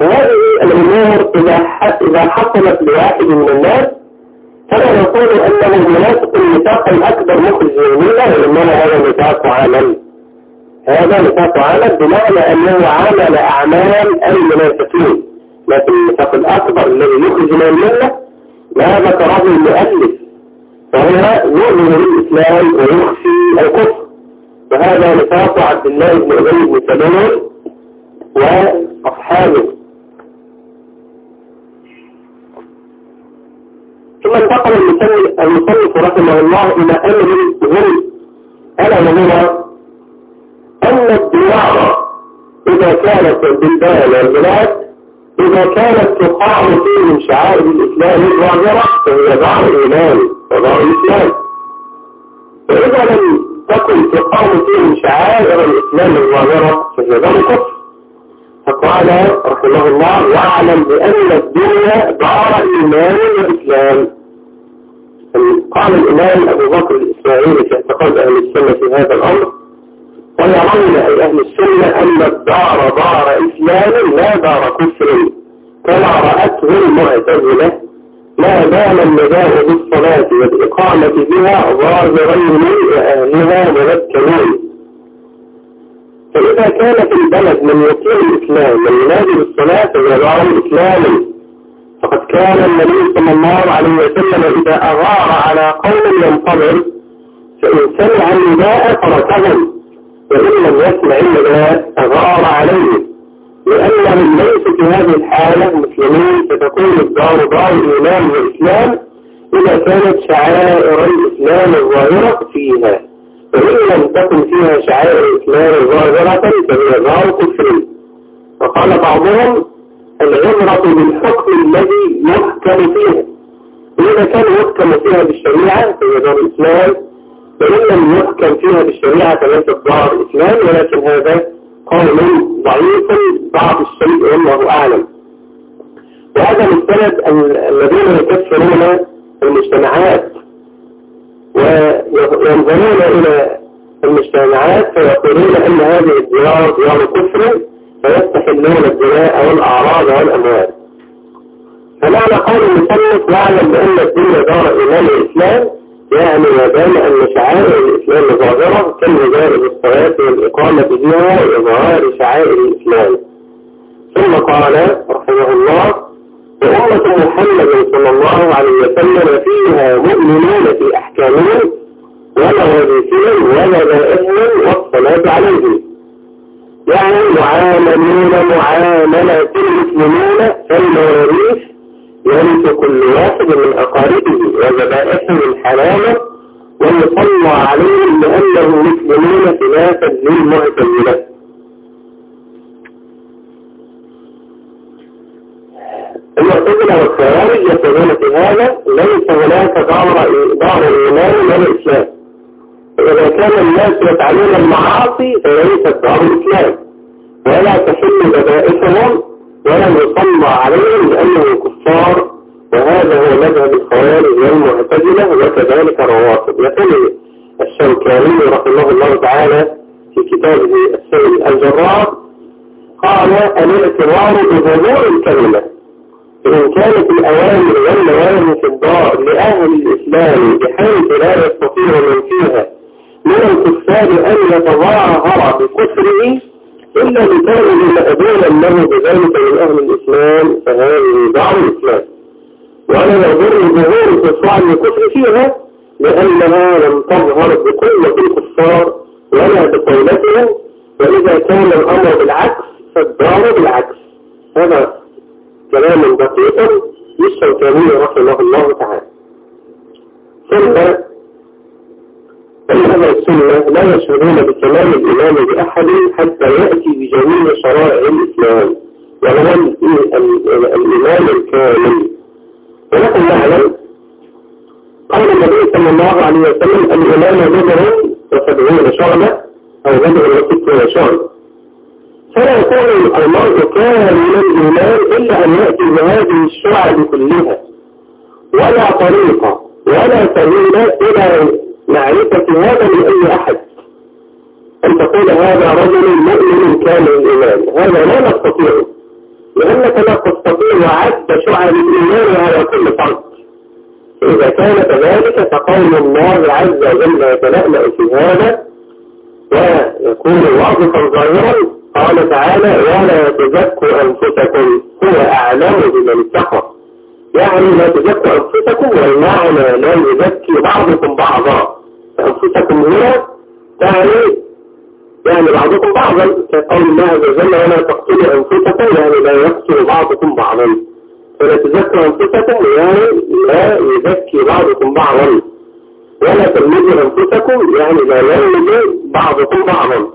وهذه الأمور إذا حصلت لواحد من الناس فلا نقول أنه منافق النفاق الأكبر مخرج من الملة وإنما هذا نفاق عمل. هذا نفاق عمل بمعنى أنه عمل أعمال المنافقين. لكن النفاق الأكبر الذي يخرج من الملة ما ذكره المؤلف فهو يؤمن بالإسلام ويخفي الكفر. وهذا نفاق عبد الله بن أبي بن سلول وأصحابه. ثم انتقل المصنف رحمه الله إلى أمر مهم. ألا وهو أن الديار إذا كانت بالبال والبلاد إذا كانت تقام فيه من شعائر الإسلام الظاهرة فهي دار الإيمان ودار الإسلام وإذا لم تكن تقام فيه من شعائر الإسلام الظاهرة فهي دار الكفر فقال رحمه الله واعلم بأن الدنيا دار الإيمان والإسلام قال الإمام أبو بكر الإسماعيلي في اعتقاد أهل السنة في هذا الأمر ويرون أهل السنة أن الدار دار إسلام لا دار كفر. كما رأته المعتزلة. ما دام النداء بالصلاة والإقامة بها ظاهرين وأهلها مذكرين فإذا كان في البلد من يقيم الإسلام من ينادي بالصلاة فهو إسلاما فقد كان النبي صلى الله عليه وسلم إذا أغار على قوم ينتظر فإن سمع النداء تركهم. وإن لم يسمع النداء أغار عليه لأنهم ليسوا في هذه الحالة مسلمين فتكون الدار دار الإيمان والإسلام إذا كانت شعائر الإسلام الظاهرة فيها. وإن لم تكن فيها شعائر الإسلام الظاهرة فهي دار كفر. وقال بعضهم العبرة بالحكم الذي يحكم فيها. إذا كان يحكم فيها بالشريعة فهي دار الإسلام. وإن لم يحكم فيها بالشريعة فليست دار الإسلام ولكن هذا قول ضعيف بعض الشيء والله أعلم. وهذا مستند الذين يكفرون المجتمعات وينظرون إلى المجتمعات فيقولون أن هذه الديار ديار كفر فيستحلون الدماء والأعراض والأموال. فمعنى قول المصنف يعلم بأن الدين دار إيمان الإسلام يعني ما دام أن شعائر الإسلام ظاهرة كالنداء بالصلاة والإقامة بها وإظهار شعائر الإسلام. ثم قال رحمه الله وأمة محمد صلى الله عليه وسلم فيها مؤمنون في أحكامهم ومواريثهم وملائهم والصلاة عليهم. يعني معاملون معاملة المسلمين فالمواريث يرث كل واحد من أقاربه وذبائحهم الحلالة ويصلى عليهم لأنهم مسلمون خلافا للمعتزلة. المعتزلة والخوارج يقولون في هذا ليس هناك دار دار الإيمان ولا الإسلام إذا كان الناس يفعلون المعاصي فليست دار الإسلام ولا تحل ذبائحهم ولم يصلى عليهم لأنهم كفار وهذا هو مذهب الخوارج والمعتزلة وكذلك الروافض يقول الشوكاني رحمه الله تعالى في كتابه السيد الجرار قال الاعتبار بظهور الكلمة إن كانت الأوامر والنواهي في الدار لأهل الإسلام بحيث لا يستطيع من فيها من الكفار أن يتظاهر بكفره إلا لكونه مأذونا له بذلك من أهل الإسلام فهذه دعوة الإسلام. ولا يضر ظهور خصوصا الكفر فيها لأنها لم تظهر بقوة الكفار ولا بقولتهم وإذا كان الأمر بالعكس فالدار بالعكس. هذا كلام دقيق للشوكاني رحمه الله تعالى. ثم أهل السنة لا يشهدون بكمال الإيمان بأحد حتى يأتي بجميع شرائع الإسلام وهو الإيمان الكامل. ونحن نعلم قال النبي صلى الله عليه وسلم الإيمان بدر وسبعون شعبة أو بدر وستون شعبة. فلا يكون المرء كامل الإيمان إلا أن يأتي بهذه الشعب كلها. ولا طريقة ولا سبيل إلى معرفة هذا من أي أحد. أن تقول هذا رجل مؤمن كامل الإيمان هذا لا نستطيع. لأنك لا تستطيع عد شعر الإيمان على كل فرد. إذا كان كذلك فقول الله عز وجل يتلألأ في هذا ويكون واضحا ظاهرا قال تعالى ولا تزكوا أنفسكم هو أعلم بمن اتقى. يعني لا تزكوا أنفسكم والمعنى لا يزكي بعضكم بعضا. أنفسكم هنا يعني يعني بعضكم بعضا كقول الله عز وجل ولا تقتلوا أنفسكم يعني لا يقتل بعضكم بعضا. فلا تزكوا أنفسكم يعني لا يزكي بعضكم بعضا. ولا تلمدوا أنفسكم يعني لا يلمد بعضكم بعضا.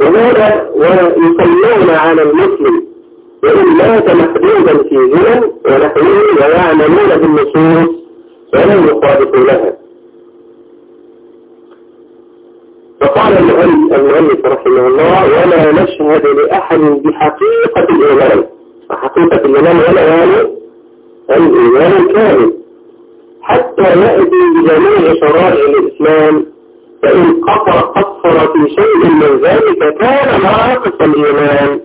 وهذا ويصلون على المسلم. وإن مات محدودا في زنا ونحوه ويعملون بالنصوص. ولم يخالفوا لها فقال المؤلف رحمه الله ولا نشهد لأحد بحقيقة الإيمان. حقيقة الإيمان ولا يعني الإيمان الكامل. حتى يأتي بجميع شرائع الإسلام فإن قصر قصر في شيء من ذلك كان ناقص الإيمان.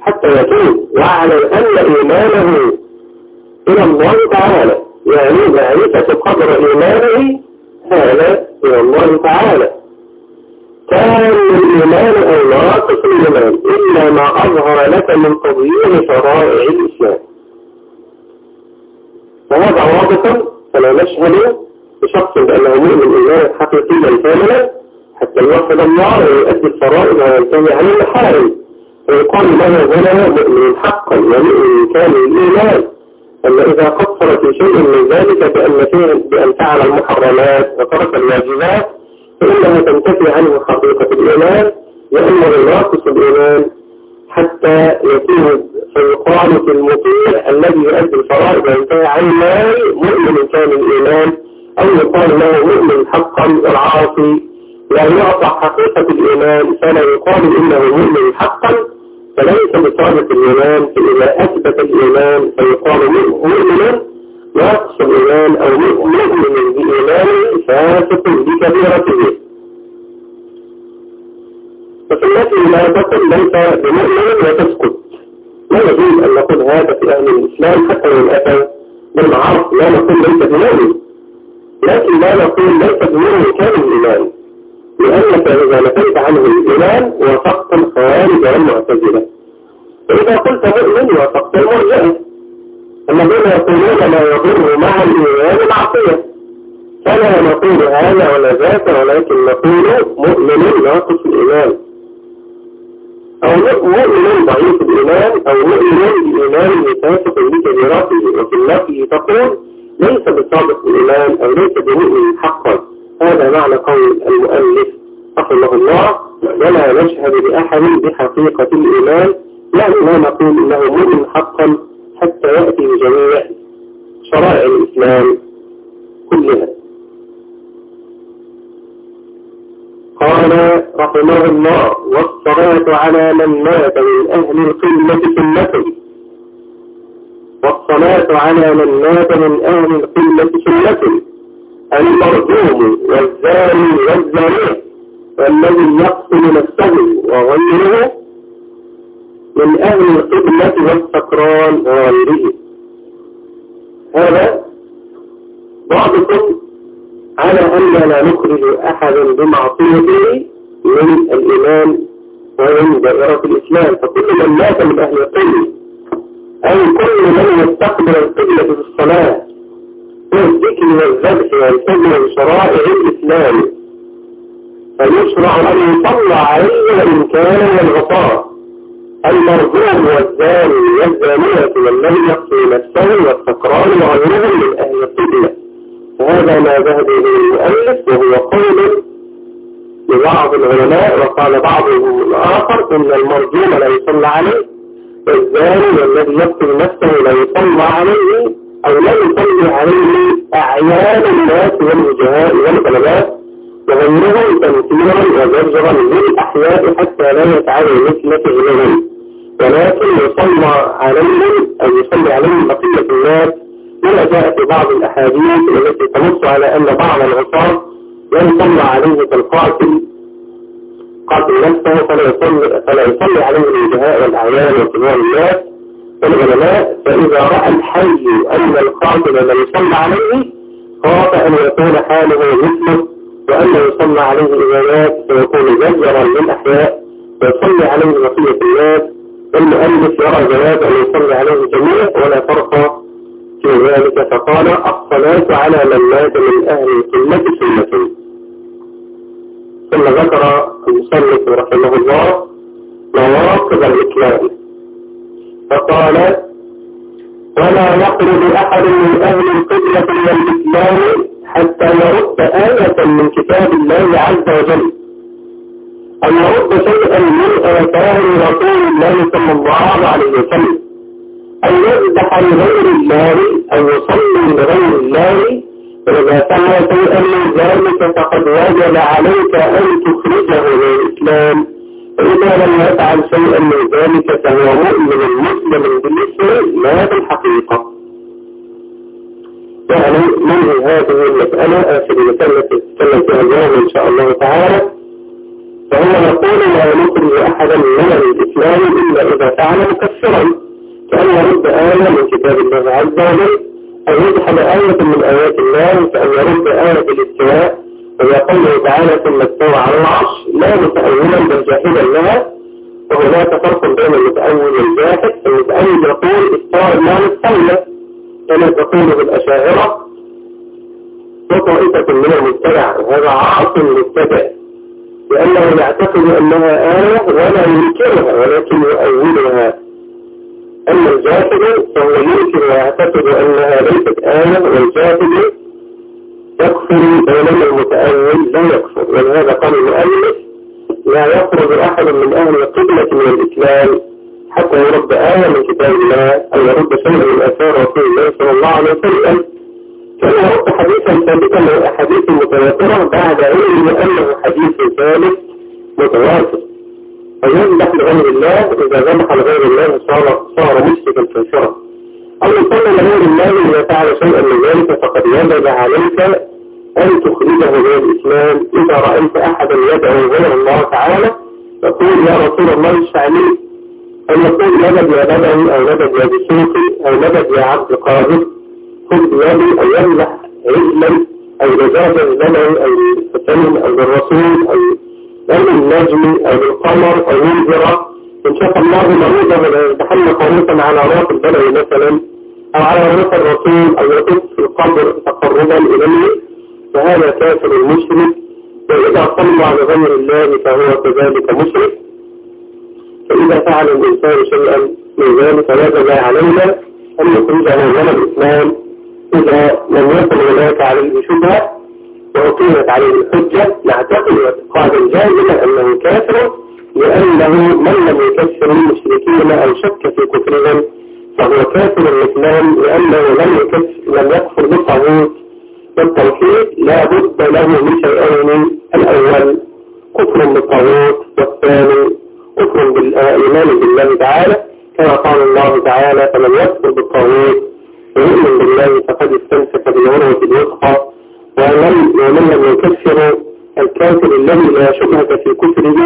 حتى يتوب واعلم أن إيمانه إلى الله تعالى. يعني معرفة قدر إيمانه هذا إلى الله تعالى. كان الإيمان أو ناقص الإيمان إلا ما أظهر لك من تضييع شرائع الإسلام. وهذا واضح فلا نشهد بشخص بأنه مؤمن إيمانا حقيقيا كاملا حتى يوحد الله ويؤدي الفرائض وينتهي عن المحارم. ويقال له هنا مؤمن حقا ومؤمن كامل الإيمان. أما إذا قصر في شيء من ذلك بأن, بأن فعل المحرمات وترك الواجبات فإنها تنتفي عنه حقيقة الإيمان لأنه ناقص الإيمان حتى يكون فيقال في المطيع الذي يؤدي الفرائض وينتهي عن المال مؤمن كان الإيمان أو يقال له مؤمن حقا العاصي لا يعطى حقيقة الإيمان فلا يقال إنه مؤمن حقا فليس بصادق الإيمان فإذا أثبت الإيمان فيقال مؤمنا ناقص الإيمان أو مؤمن بإيمانه فاسق بكبيرته. فسنته لا تقل ليس بمؤمن وتسكت. لا يجوز أن نقول هذا في أهل الإسلام حتى وإن أتى بالمعارف لا نقول ليس بمؤمن. لكن لا نقول ليس بمؤمن كامل الإيمان. لأنك إذا نفيت عنه الإيمان وافقت الخوارج والمعتزلة فإذا قلت مؤمن وافقت المرجئة الذين يقولون لا يضر مع الإيمان معصية فلا نقول هذا ولا ذاك ولكن نقول مؤمن ناقص الإيمان. أو مؤمن ضعيف الإيمان أو مؤمن بإيمان فاسق بكبيراته وفي النفي تقول ليس بصادق الإيمان أو ليس بمؤمن حقا. هذا معنى قول المؤلف. الله ولا نشهد لأحد بحقيقة الإيمان يعني لا نقول إنه مؤمن حقا حتى يأتي بجميع شرائع الإسلام كلها. قال رحمه الله والصلاة على من مات من أهل القلة سنة. والصلاة على من مات من أهل القلة سنة. المرجوم والزاني والزاني. والذي يقتل نفسه وغيره من أهل القبلة والسكران وغيره. هذا بعضكم على أن لا نخرج أحدا بمعصيته من الإيمان ومن دائرة الإسلام. فكل من مات من أهل القبلة أي كل من يستقبل القبلة في الصلاة والذكر والذبح والفجر بشرائع الإسلام فيشرع أن يصلى عليه وإن كان الغطاء المرجوم والزاني والزانية والذي يقتل نفسه والسكران وغيرهم من أهل القبلة وهذا ما ذهب إليه المؤلف وهو قول لبعض العلماء وقال بعضهم الآخر إن المرجوم لا يصلى عليه والزاني والذي يقتل نفسه لا يصلى عليه أو لا يصلي عليه أعيان الناس والوجهاء والطلبات وغيرهم تمثيلا وزرجرا للأحياء حتى لا يتعامل مثل فعلهم ولكن يصلى عليهم أو يصلي عليهم بقية الناس كما جاء في بعض الأحاديث التي تنص على أن بعض العصاة يصلى عليه كالقاتل قاتل نفسه فلا يصلي, فلا يصلي عليه الوجهاء والأعيان وكبار الناس. والعلماء فإذا رأى الحي أن القاتل لم يصلى عليه خاف أن يكون حاله مثله وأن يصلى عليه إذا مات فيكون زجرا للأحياء ويصلي عليه بقية الناس والمؤلف يرى جواز أن يصلي عليه الجميع ولا فرق في ذلك فقال الصلاة على من مات من أهل السنة سنة ثم ذكر المصنف رحمه الله مواقف الإسلام فقال ولا يخرج أحد من أهل القبلة والإسلام حتى يرد آية من كتاب الله عز وجل. أن يرد شيئا من آثار رسول الله صلى الله عليه وسلم. أن يذبح لغير الله أو يصلي لغير الله. فإذا فعل شيئا من ذلك فقد وجب عليك أن تخرجه من الإسلام. فإذا لم يفعل شيئا من ذلك فهو مؤمن مسلم بالاسم لا بالحقيقة. يعني من هذه المسألة؟ آخر المسألة تتكلم فيها اليوم إن شاء الله تعالى. فهو يقول لا نخرج أحدا من الإسلام إلا إذا فعل مكسرا كأن يرد آية من كتاب الله عز وجل أو يجحد آية من آيات الله كأن يرد آية الاستواء. وهي قوله تعالى ثم استوى على العرش لا متأولا بل جاحدا لها. وهناك فرق بين المتأول والجاحد المتأول يقول استوى المعنى استولى كما تقوله الأشاعرة وطائفة من المبتدع وهذا عاص مبتدع لأنه يعتقد أنها آية ولا ينكرها ولكن يؤولها. أما الجاحد فهو ينكر ويعتقد أنها ليست آية والجاحد يكفر بينما المتأول لا يكفر. ولهذا قال المؤلف لا يخرج أحد من أهل القبلة من الإسلام حتى يرد آية من كتاب الله أو يرد شيء من أثار رسول الله صلى الله عليه وسلم. كان يرد حديثا ثابتا من الأحاديث المتواترة بعد علم أنه حديث ثابت متواتر. فيذبح لغير الله إذا ذبح لغير الله صار صار مشركا كافرا أو يصلي لغير الله إذا فعل شيئا من ذلك فقد وجب عليك أن تخرجه من الإسلام. إذا رأيت أحدا يدعو غير الله تعالى تقول يا رسول الله اشفع لي. أن يقول مدد يا بدوي أو مدد يا بسوقي أو مدد يا عبد القادر خذ بيدي أو يملح عجلا أو رجاجا بدوي أو للفتن أو للرسول أو للنجم أو للقمر أو ينذر إن شاء الله مريضا يتحمل قانوسا على رأس البدوي مثلا أو على رأس الرسول أو يقف في القبر تقربا إليه. فهذا كافر المشرك وإذا صلى على غير الله فهو كذلك مشرك. فإذا فعل الإنسان شيئا من ذلك وجب علينا أن نخرجه من الإسلام إذا لم يكن هناك عليه شبهة وأقيمت عليه الحجة. نعتقد اعتقادا جازما أنه كافر لأنه من لم يكفر المشركين أو شك في كفرهم فهو كافر الإسلام لأنه لم يكفر لم يكفر بالطاغوت والتوحيد. لا بد له من شيئين. الأول كفر بالطاغوت والثاني كفر بالإيمان بالله تعالى كما قال الله تعالى فمن يكفر بالطاغوت ويؤمن بالله فقد استمسك بالعروة الوثقى ومن ومن لم يكفر الكافر الذي لا شبهة في كفره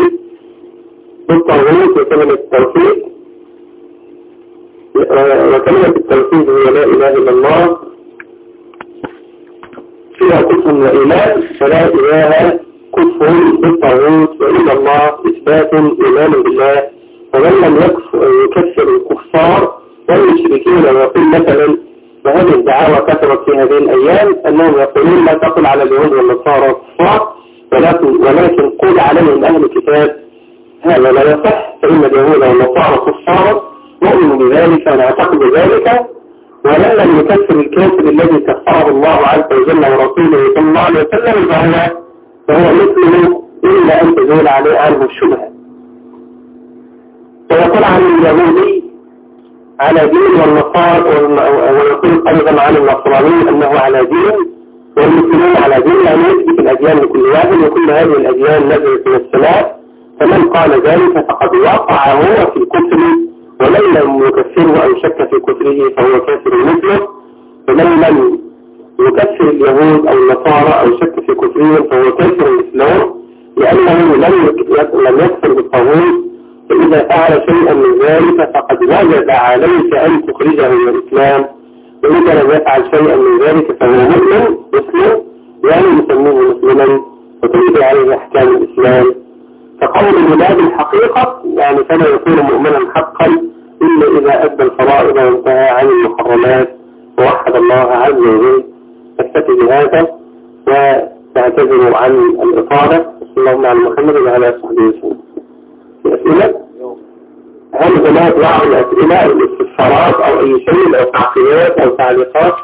بالطاغوت وكلمة التوحيد. وكلمة التوحيد هي لا إله إلا الله. فيها كفر وإيمان فلا إله كفر بالطاغوت وإلى الله إثبات إيمان بالله ومن لم يكفر الكفار والمشركين ويقول مثلا وهذه الدعاوى كثرت في هذه الأيام أنهم يقولون لا تقل على اليهود والنصارى كفار ولكن, ولكن قل عليهم أهل الكتاب. هذا لا يصح فإن اليهود والنصارى كفار نؤمن بذلك ونعتقد ذلك ولن لم يكفر الكافر الذي كفره الله عز وجل ورسوله صلى الله عليه وسلم فهو فهو مسلم إلا أن تزول عليه عنه الشبهة. ويقول عن اليهودي على دين والنصارى ويقول أيضا عن النصراني أنه على دين والمسلمين على دين يعني يثبت الأديان لكل واحد وكل هذه الأديان نزلت من السماء فمن قال ذلك فقد وقع هو في الكفر ومن لم يكفره أو شك في كفره فهو كافر مسلم ومن لم يكفر اليهود أو النصارى أو شك في كفرهم فهو كافر الإسلام لأنه لم لم يكفر بالطاغوت فإذا فعل شيئا من ذلك فقد وجب عليك أن تخرجه من الإسلام. وإذا لم يفعل شيئا من ذلك فهو مؤمن مسلم يعني يسميه مسلما وتجد عليه أحكام الإسلام. فقول الولاد الحقيقة يعني فلا يكون مؤمنا حقا إلا إذا أدى الفرائض وانتهى عن المحرمات ووحد الله عز وجل. أكتفي بهذا وتعتذر عن الإطالة صلى الله على محمد وعلى صحبه وسلم. أسئلة؟ هل هناك بعض الأسئلة الاستفسارات أو أي شيء أو تعقيدات أو تعليقات؟